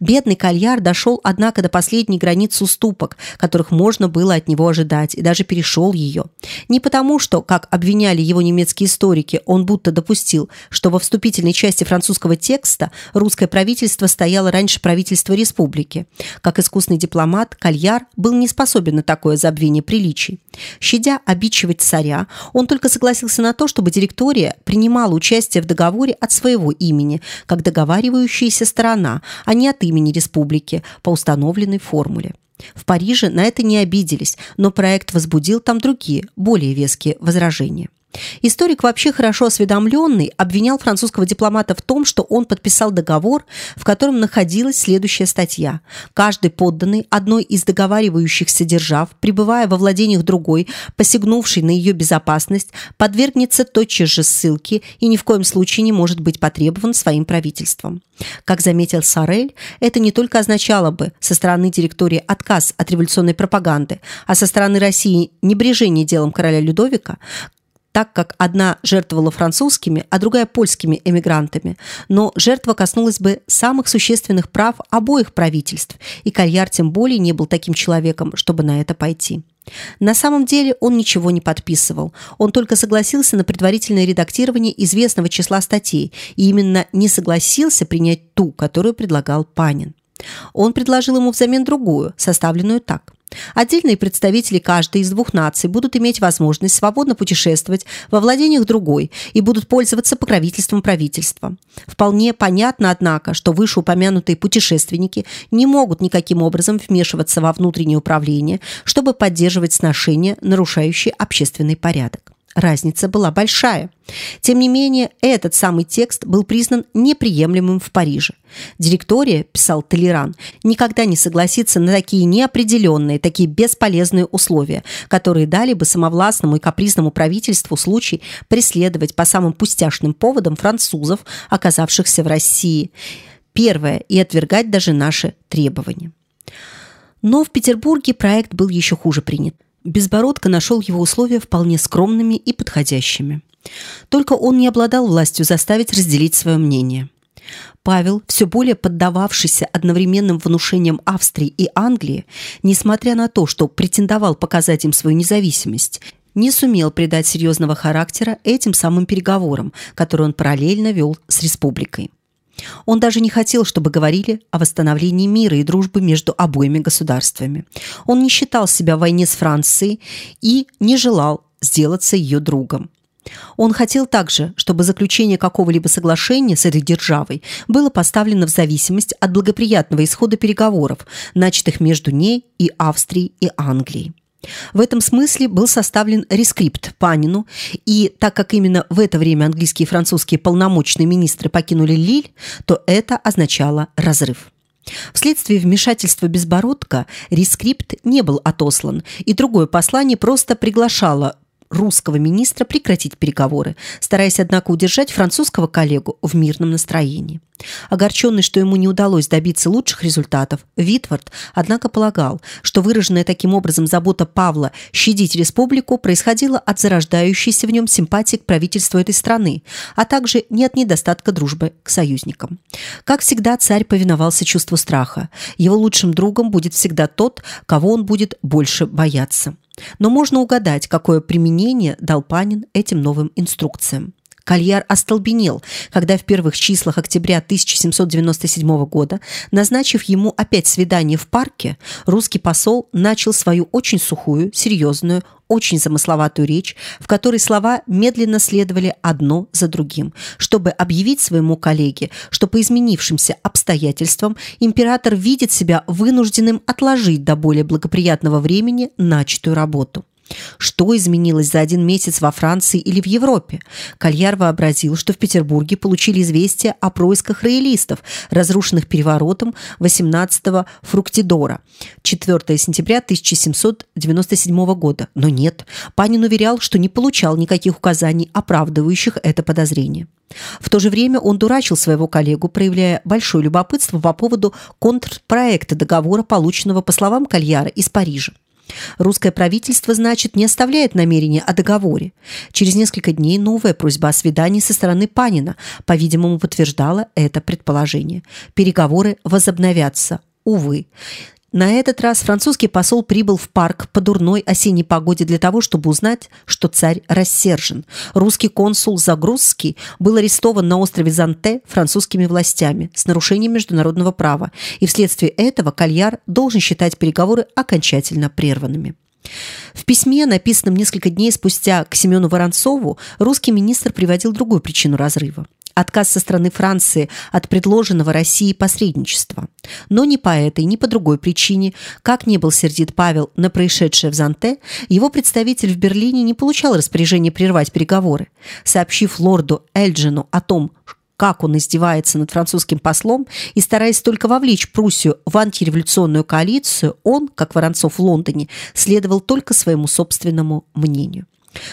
Speaker 1: Бедный Кальяр дошел, однако, до последней границы уступок, которых можно было от него ожидать, и даже перешел ее. Не потому, что, как обвиняли его немецкие историки, он будто допустил, что во вступительной части французского текста русское правительство стояло раньше правительства республики. Как искусный дипломат, Кальяр был не способен на такое забвение приличий. Щадя обидчивать царя, он только согласился на то, чтобы директория принимала участие в договоре от своего имени, как договаривающаяся сторона, а не от имени республики по установленной формуле. В Париже на это не обиделись, но проект возбудил там другие, более веские возражения. Историк, вообще хорошо осведомленный, обвинял французского дипломата в том, что он подписал договор, в котором находилась следующая статья. Каждый подданный одной из договаривающихся держав, пребывая во владениях другой, посягнувший на ее безопасность, подвергнется тотчас же ссылке и ни в коем случае не может быть потребован своим правительством. Как заметил Сорель, это не только означало бы со стороны директории отказ от революционной пропаганды, а со стороны России небрежение делом короля Людовика, так как одна жертвовала французскими, а другая польскими эмигрантами, но жертва коснулась бы самых существенных прав обоих правительств, и Кальяр тем более не был таким человеком, чтобы на это пойти. На самом деле он ничего не подписывал. Он только согласился на предварительное редактирование известного числа статей и именно не согласился принять ту, которую предлагал Панин. Он предложил ему взамен другую, составленную так. Отдельные представители каждой из двух наций будут иметь возможность свободно путешествовать во владениях другой и будут пользоваться покровительством правительства. Вполне понятно, однако, что вышеупомянутые путешественники не могут никаким образом вмешиваться во внутреннее управление, чтобы поддерживать сношения, нарушающие общественный порядок. Разница была большая. Тем не менее, этот самый текст был признан неприемлемым в Париже. Директория, писал Толеран, никогда не согласится на такие неопределенные, такие бесполезные условия, которые дали бы самовластному и капризному правительству случай преследовать по самым пустяшным поводам французов, оказавшихся в России. Первое – и отвергать даже наши требования. Но в Петербурге проект был еще хуже принят. Безбородко нашел его условия вполне скромными и подходящими. Только он не обладал властью заставить разделить свое мнение. Павел, все более поддававшийся одновременным внушениям Австрии и Англии, несмотря на то, что претендовал показать им свою независимость, не сумел придать серьезного характера этим самым переговорам, которые он параллельно вел с республикой. Он даже не хотел, чтобы говорили о восстановлении мира и дружбы между обоими государствами. Он не считал себя в войне с Францией и не желал сделаться ее другом. Он хотел также, чтобы заключение какого-либо соглашения с этой державой было поставлено в зависимость от благоприятного исхода переговоров, начатых между ней и Австрией и Англией. В этом смысле был составлен рескрипт Панину, и так как именно в это время английские и французские полномочные министры покинули Лиль, то это означало разрыв. Вследствие вмешательства Безбородка рескрипт не был отослан, и другое послание просто приглашало русского министра прекратить переговоры, стараясь, однако, удержать французского коллегу в мирном настроении. Огорченный, что ему не удалось добиться лучших результатов, Витворт, однако, полагал, что выраженная таким образом забота Павла щадить республику происходила от зарождающейся в нем симпатии к правительству этой страны, а также не от недостатка дружбы к союзникам. Как всегда, царь повиновался чувству страха. Его лучшим другом будет всегда тот, кого он будет больше бояться. Но можно угадать, какое применение дал Панин этим новым инструкциям. Кальяр остолбенел, когда в первых числах октября 1797 года, назначив ему опять свидание в парке, русский посол начал свою очень сухую, серьезную, очень замысловатую речь, в которой слова медленно следовали одно за другим, чтобы объявить своему коллеге, что по изменившимся обстоятельствам император видит себя вынужденным отложить до более благоприятного времени начатую работу. Что изменилось за один месяц во Франции или в Европе? Кальяр вообразил, что в Петербурге получили известие о происках роялистов, разрушенных переворотом 18-го Фруктидора 4 сентября 1797 года. Но нет, Панин уверял, что не получал никаких указаний, оправдывающих это подозрение. В то же время он дурачил своего коллегу, проявляя большое любопытство по поводу контрпроекта договора, полученного, по словам Кальяра, из Парижа. Русское правительство, значит, не оставляет намерения о договоре. Через несколько дней новая просьба о свидании со стороны Панина, по-видимому, подтверждала это предположение. Переговоры возобновятся. Увы. На этот раз французский посол прибыл в парк по дурной осенней погоде для того, чтобы узнать, что царь рассержен. Русский консул Загрузский был арестован на острове Занте французскими властями с нарушением международного права, и вследствие этого Кальяр должен считать переговоры окончательно прерванными. В письме, написанном несколько дней спустя к Семену Воронцову, русский министр приводил другую причину разрыва отказ со стороны Франции от предложенного России посредничества. Но ни по этой, ни по другой причине, как не был сердит Павел на происшедшее в Занте, его представитель в Берлине не получал распоряжения прервать переговоры. Сообщив лорду Эльджину о том, как он издевается над французским послом и стараясь только вовлечь Пруссию в антиреволюционную коалицию, он, как Воронцов в Лондоне, следовал только своему собственному мнению.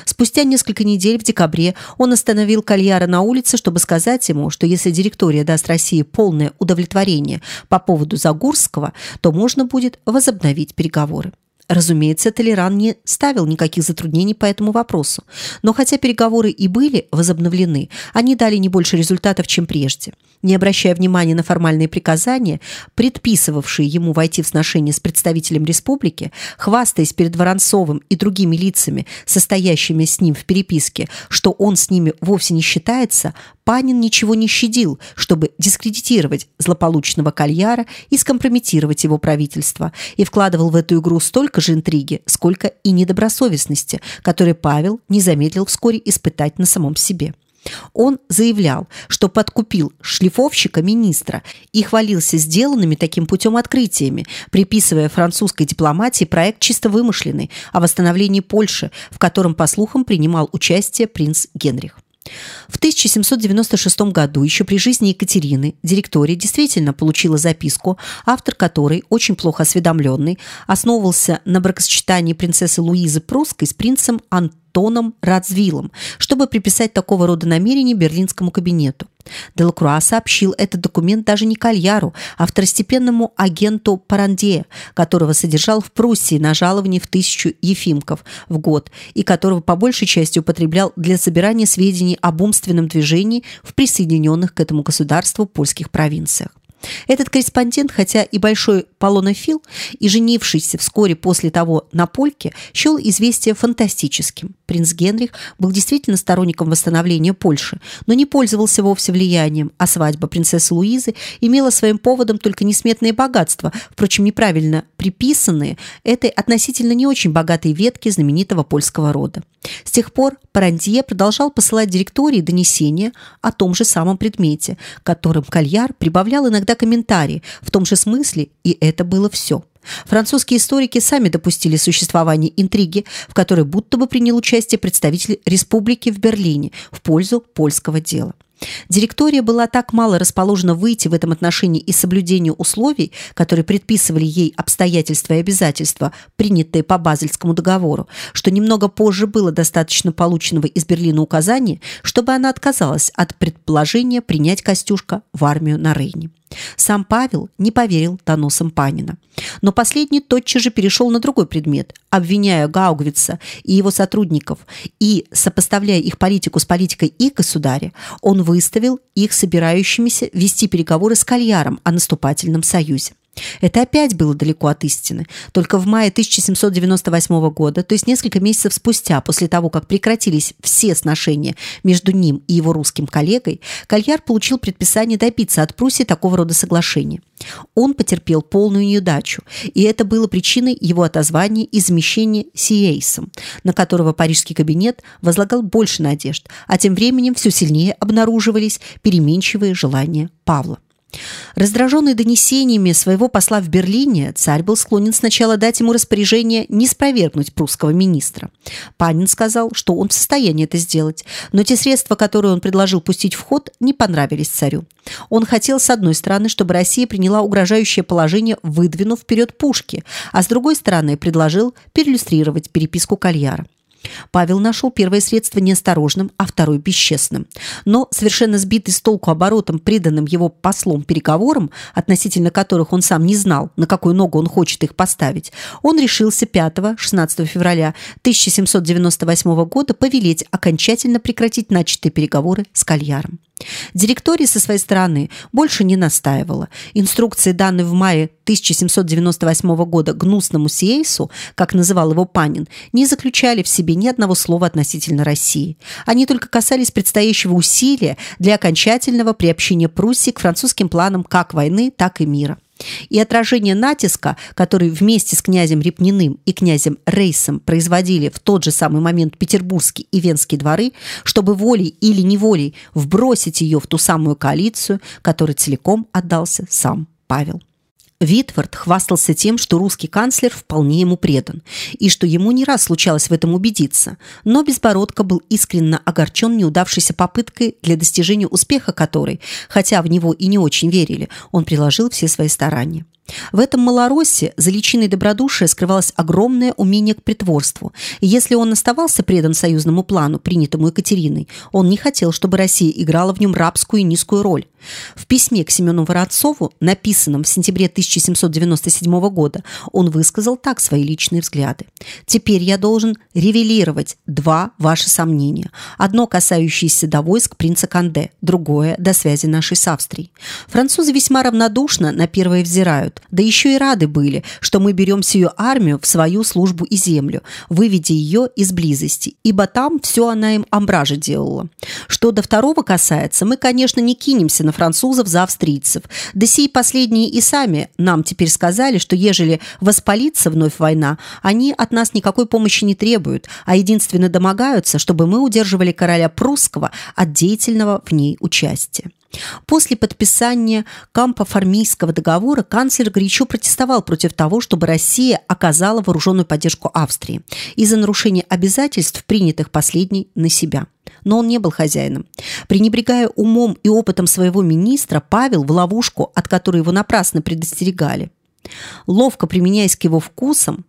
Speaker 1: Спустя несколько недель в декабре он остановил Кальяра на улице, чтобы сказать ему, что если директория даст России полное удовлетворение по поводу Загурского, то можно будет возобновить переговоры. Разумеется, Толеран не ставил никаких затруднений по этому вопросу. Но хотя переговоры и были возобновлены, они дали не больше результатов, чем прежде. Не обращая внимания на формальные приказания, предписывавшие ему войти в сношение с представителем республики, хвастаясь перед Воронцовым и другими лицами, состоящими с ним в переписке, что он с ними вовсе не считается, Панин ничего не щадил, чтобы дискредитировать злополучного Кальяра и скомпрометировать его правительство, и вкладывал в эту игру столько же интриги, сколько и недобросовестности, которые Павел не замедлил вскоре испытать на самом себе. Он заявлял, что подкупил шлифовщика министра и хвалился сделанными таким путем открытиями, приписывая французской дипломатии проект чисто вымышленный о восстановлении Польши, в котором, по слухам, принимал участие принц Генрих. В 1796 году, еще при жизни Екатерины, директория действительно получила записку, автор которой, очень плохо осведомленный, основывался на бракосочетании принцессы Луизы Прусской с принцем Антоном Антоном Радзвиллом, чтобы приписать такого рода намерения берлинскому кабинету. Делакруа сообщил этот документ даже не Кальяру, а второстепенному агенту Паранде, которого содержал в Пруссии на жаловании в тысячу ефимков в год и которого по большей части употреблял для собирания сведений об умственном движении в присоединенных к этому государству польских провинциях. Этот корреспондент, хотя и большой полонофил, и женившийся вскоре после того на польке, счел известие фантастическим. Принц Генрих был действительно сторонником восстановления Польши, но не пользовался вовсе влиянием, а свадьба принцессы Луизы имела своим поводом только несметные богатства, впрочем, неправильно приписанные этой относительно не очень богатой ветке знаменитого польского рода. С тех пор Парандье продолжал посылать директории донесения о том же самом предмете, которым Кальяр прибавлял иногда комментарии в том же смысле, и это было все. Французские историки сами допустили существование интриги, в которой будто бы принял участие представитель республики в Берлине в пользу польского дела. Директория была так мало расположена выйти в этом отношении из соблюдения условий, которые предписывали ей обстоятельства и обязательства, принятые по Базельскому договору, что немного позже было достаточно полученного из Берлина указания, чтобы она отказалась от предположения принять Костюшка в армию на Рейне. Сам Павел не поверил доносам Панина. Но последний тотчас же перешел на другой предмет, обвиняя Гаугвица и его сотрудников и сопоставляя их политику с политикой их государя, он выставил их собирающимися вести переговоры с Кальяром о наступательном союзе. Это опять было далеко от истины. Только в мае 1798 года, то есть несколько месяцев спустя, после того, как прекратились все сношения между ним и его русским коллегой, Кальяр получил предписание добиться от Пруссии такого рода соглашения. Он потерпел полную неудачу, и это было причиной его отозвания и замещения Сиейсом, на которого парижский кабинет возлагал больше надежд, а тем временем все сильнее обнаруживались переменчивые желания Павла. Раздраженный донесениями своего посла в Берлине, царь был склонен сначала дать ему распоряжение не спровергнуть прусского министра. Панин сказал, что он в состоянии это сделать, но те средства, которые он предложил пустить в ход, не понравились царю. Он хотел, с одной стороны, чтобы Россия приняла угрожающее положение, выдвинув вперед пушки, а с другой стороны, предложил переиллюстрировать переписку Кальяра. Павел нашел первое средство неосторожным, а второе бесчестным. Но совершенно сбитый с толку оборотом, приданным его послом переговорам, относительно которых он сам не знал, на какую ногу он хочет их поставить, он решился 5-16 февраля 1798 года повелеть окончательно прекратить начатые переговоры с Кальяром. Директория со своей стороны больше не настаивала. Инструкции, данные в мае 1798 года гнусному Сиейсу, как называл его Панин, не заключали в себе ни одного слова относительно России. Они только касались предстоящего усилия для окончательного приобщения Пруссии к французским планам как войны, так и мира. И отражение натиска, который вместе с князем Репниным и князем Рейсом производили в тот же самый момент петербургские и венские дворы, чтобы волей или неволей вбросить ее в ту самую коалицию, которой целиком отдался сам Павел. Витвард хвастался тем, что русский канцлер вполне ему предан, и что ему не раз случалось в этом убедиться, но Безбородко был искренне огорчен неудавшейся попыткой, для достижения успеха которой, хотя в него и не очень верили, он приложил все свои старания. В этом малороссе за личиной добродушия скрывалось огромное умение к притворству. И если он оставался предан союзному плану, принятому Екатериной, он не хотел, чтобы Россия играла в нем рабскую и низкую роль. В письме к Семену Воронцову, написанном в сентябре 1797 года, он высказал так свои личные взгляды. «Теперь я должен ревелировать два ваши сомнения. Одно, касающееся до войск принца Канде, другое – до связи нашей с Австрией. Французы весьма равнодушно на первое взирают, да еще и рады были, что мы берем сию армию в свою службу и землю, выведя ее из близости, ибо там все она им амбража делала. Что до второго касается, мы, конечно, не кинемся на французов за австрийцев. Да сии последние и сами нам теперь сказали, что ежели воспалится вновь война, они от нас никакой помощи не требуют, а единственно домогаются, чтобы мы удерживали короля прусского от деятельного в ней участия. После подписания Кампо-Формийского договора канцлер горячо протестовал против того, чтобы Россия оказала вооруженную поддержку Австрии из-за нарушения обязательств, принятых последней на себя. Но он не был хозяином. Пренебрегая умом и опытом своего министра, Павел в ловушку, от которой его напрасно предостерегали. Ловко применяясь к его вкусам,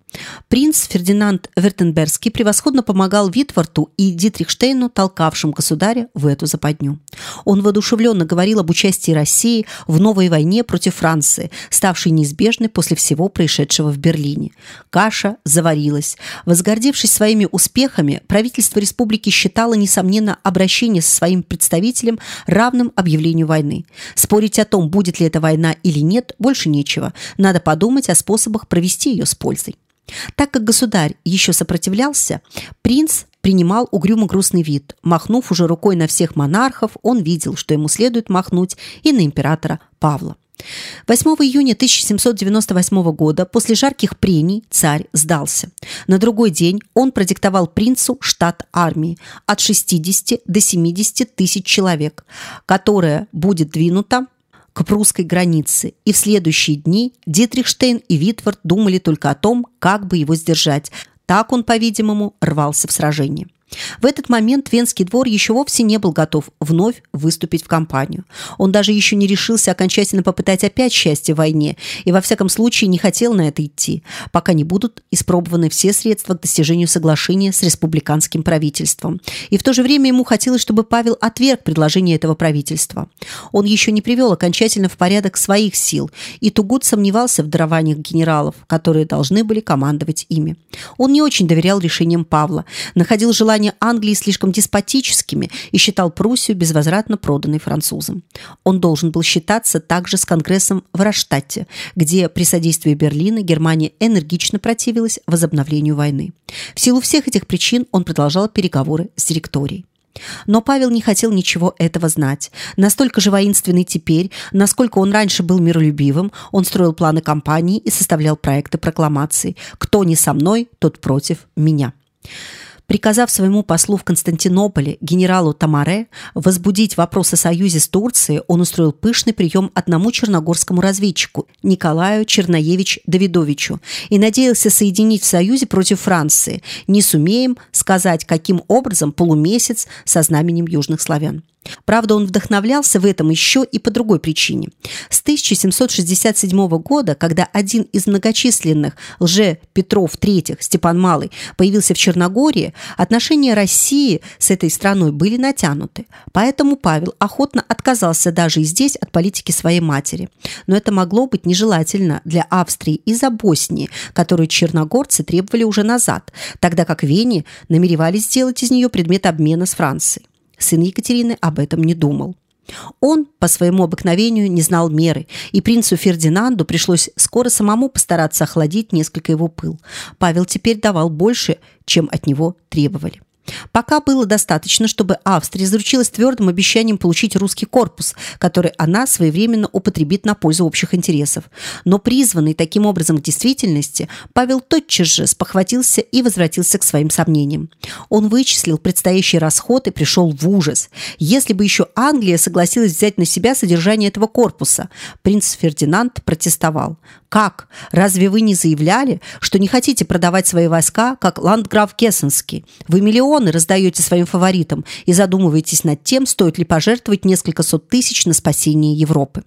Speaker 1: Принц Фердинанд Вертенбергский превосходно помогал Витворту и Дитрихштейну, толкавшим государя в эту западню. Он воодушевленно говорил об участии России в новой войне против Франции, ставшей неизбежной после всего происшедшего в Берлине. Каша заварилась. Возгордившись своими успехами, правительство республики считало, несомненно, обращение со своим представителем равным объявлению войны. Спорить о том, будет ли эта война или нет, больше нечего. Надо подумать о способах провести ее с пользой. Так как государь еще сопротивлялся, принц принимал угрюмо-грустный вид. Махнув уже рукой на всех монархов, он видел, что ему следует махнуть и на императора Павла. 8 июня 1798 года после жарких прений царь сдался. На другой день он продиктовал принцу штат армии от 60 до 70 тысяч человек, которая будет двинута к прусской границе, и в следующие дни Дитрихштейн и Витвард думали только о том, как бы его сдержать. Так он, по-видимому, рвался в сражении. В этот момент Венский двор еще вовсе не был готов вновь выступить в кампанию. Он даже еще не решился окончательно попытать опять счастье в войне и во всяком случае не хотел на это идти, пока не будут испробованы все средства к достижению соглашения с республиканским правительством. И в то же время ему хотелось, чтобы Павел отверг предложение этого правительства. Он еще не привел окончательно в порядок своих сил, и Тугут сомневался в дарованиях генералов, которые должны были командовать ими. Он не очень доверял решениям Павла, находил желание пожелания Англии слишком деспотическими и считал Пруссию безвозвратно проданной французам. Он должен был считаться также с Конгрессом в Раштатте, где при содействии Берлина Германия энергично противилась возобновлению войны. В силу всех этих причин он продолжал переговоры с директорией. Но Павел не хотел ничего этого знать. Настолько же воинственный теперь, насколько он раньше был миролюбивым, он строил планы кампании и составлял проекты прокламаций. «Кто не со мной, тот против меня». Приказав своему послу в Константинополе генералу Тамаре возбудить вопрос о союзе с Турцией, он устроил пышный прием одному черногорскому разведчику Николаю Черноевич Давидовичу и надеялся соединить в союзе против Франции. Не сумеем сказать, каким образом полумесяц со знаменем южных славян. Правда, он вдохновлялся в этом еще и по другой причине. С 1767 года, когда один из многочисленных лже-Петров III, Степан Малый, появился в Черногории, отношения России с этой страной были натянуты. Поэтому Павел охотно отказался даже и здесь от политики своей матери. Но это могло быть нежелательно для Австрии из-за Боснии, которую черногорцы требовали уже назад, тогда как Вене намеревались сделать из нее предмет обмена с Францией. Сын Екатерины об этом не думал. Он по своему обыкновению не знал меры, и принцу Фердинанду пришлось скоро самому постараться охладить несколько его пыл. Павел теперь давал больше, чем от него требовали. Пока было достаточно, чтобы Австрия заручилась твердым обещанием получить русский корпус, который она своевременно употребит на пользу общих интересов. Но призванный таким образом к действительности, Павел тотчас же спохватился и возвратился к своим сомнениям. Он вычислил предстоящий расход и пришел в ужас. Если бы еще Англия согласилась взять на себя содержание этого корпуса, принц Фердинанд протестовал. Как? Разве вы не заявляли, что не хотите продавать свои войска, как ландграф Гессенский? Вы миллионы раздаете своим фаворитам и задумываетесь над тем, стоит ли пожертвовать несколько сот тысяч на спасение Европы.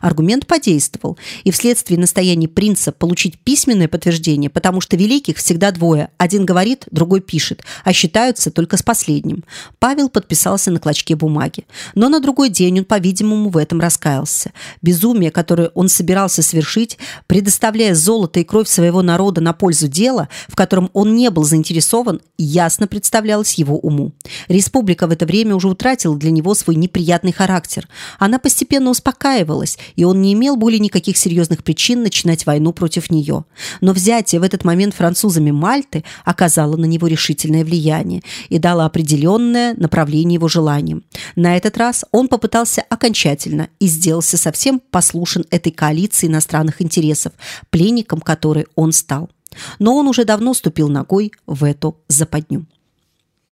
Speaker 1: Аргумент подействовал, и вследствие настояния принца получить письменное подтверждение, потому что великих всегда двое. Один говорит, другой пишет, а считаются только с последним. Павел подписался на клочке бумаги. Но на другой день он, по-видимому, в этом раскаялся. Безумие, которое он собирался совершить, предоставляя золото и кровь своего народа на пользу дела, в котором он не был заинтересован, ясно представлялось его уму. Республика в это время уже утратила для него свой неприятный характер. Она постепенно успокаивалась, и он не имел более никаких серьезных причин начинать войну против нее. Но взятие в этот момент французами Мальты оказало на него решительное влияние и дало определенное направление его желаниям. На этот раз он попытался окончательно и сделался совсем послушен этой коалиции иностранных интересов, пленником которой он стал. Но он уже давно ступил ногой в эту западню.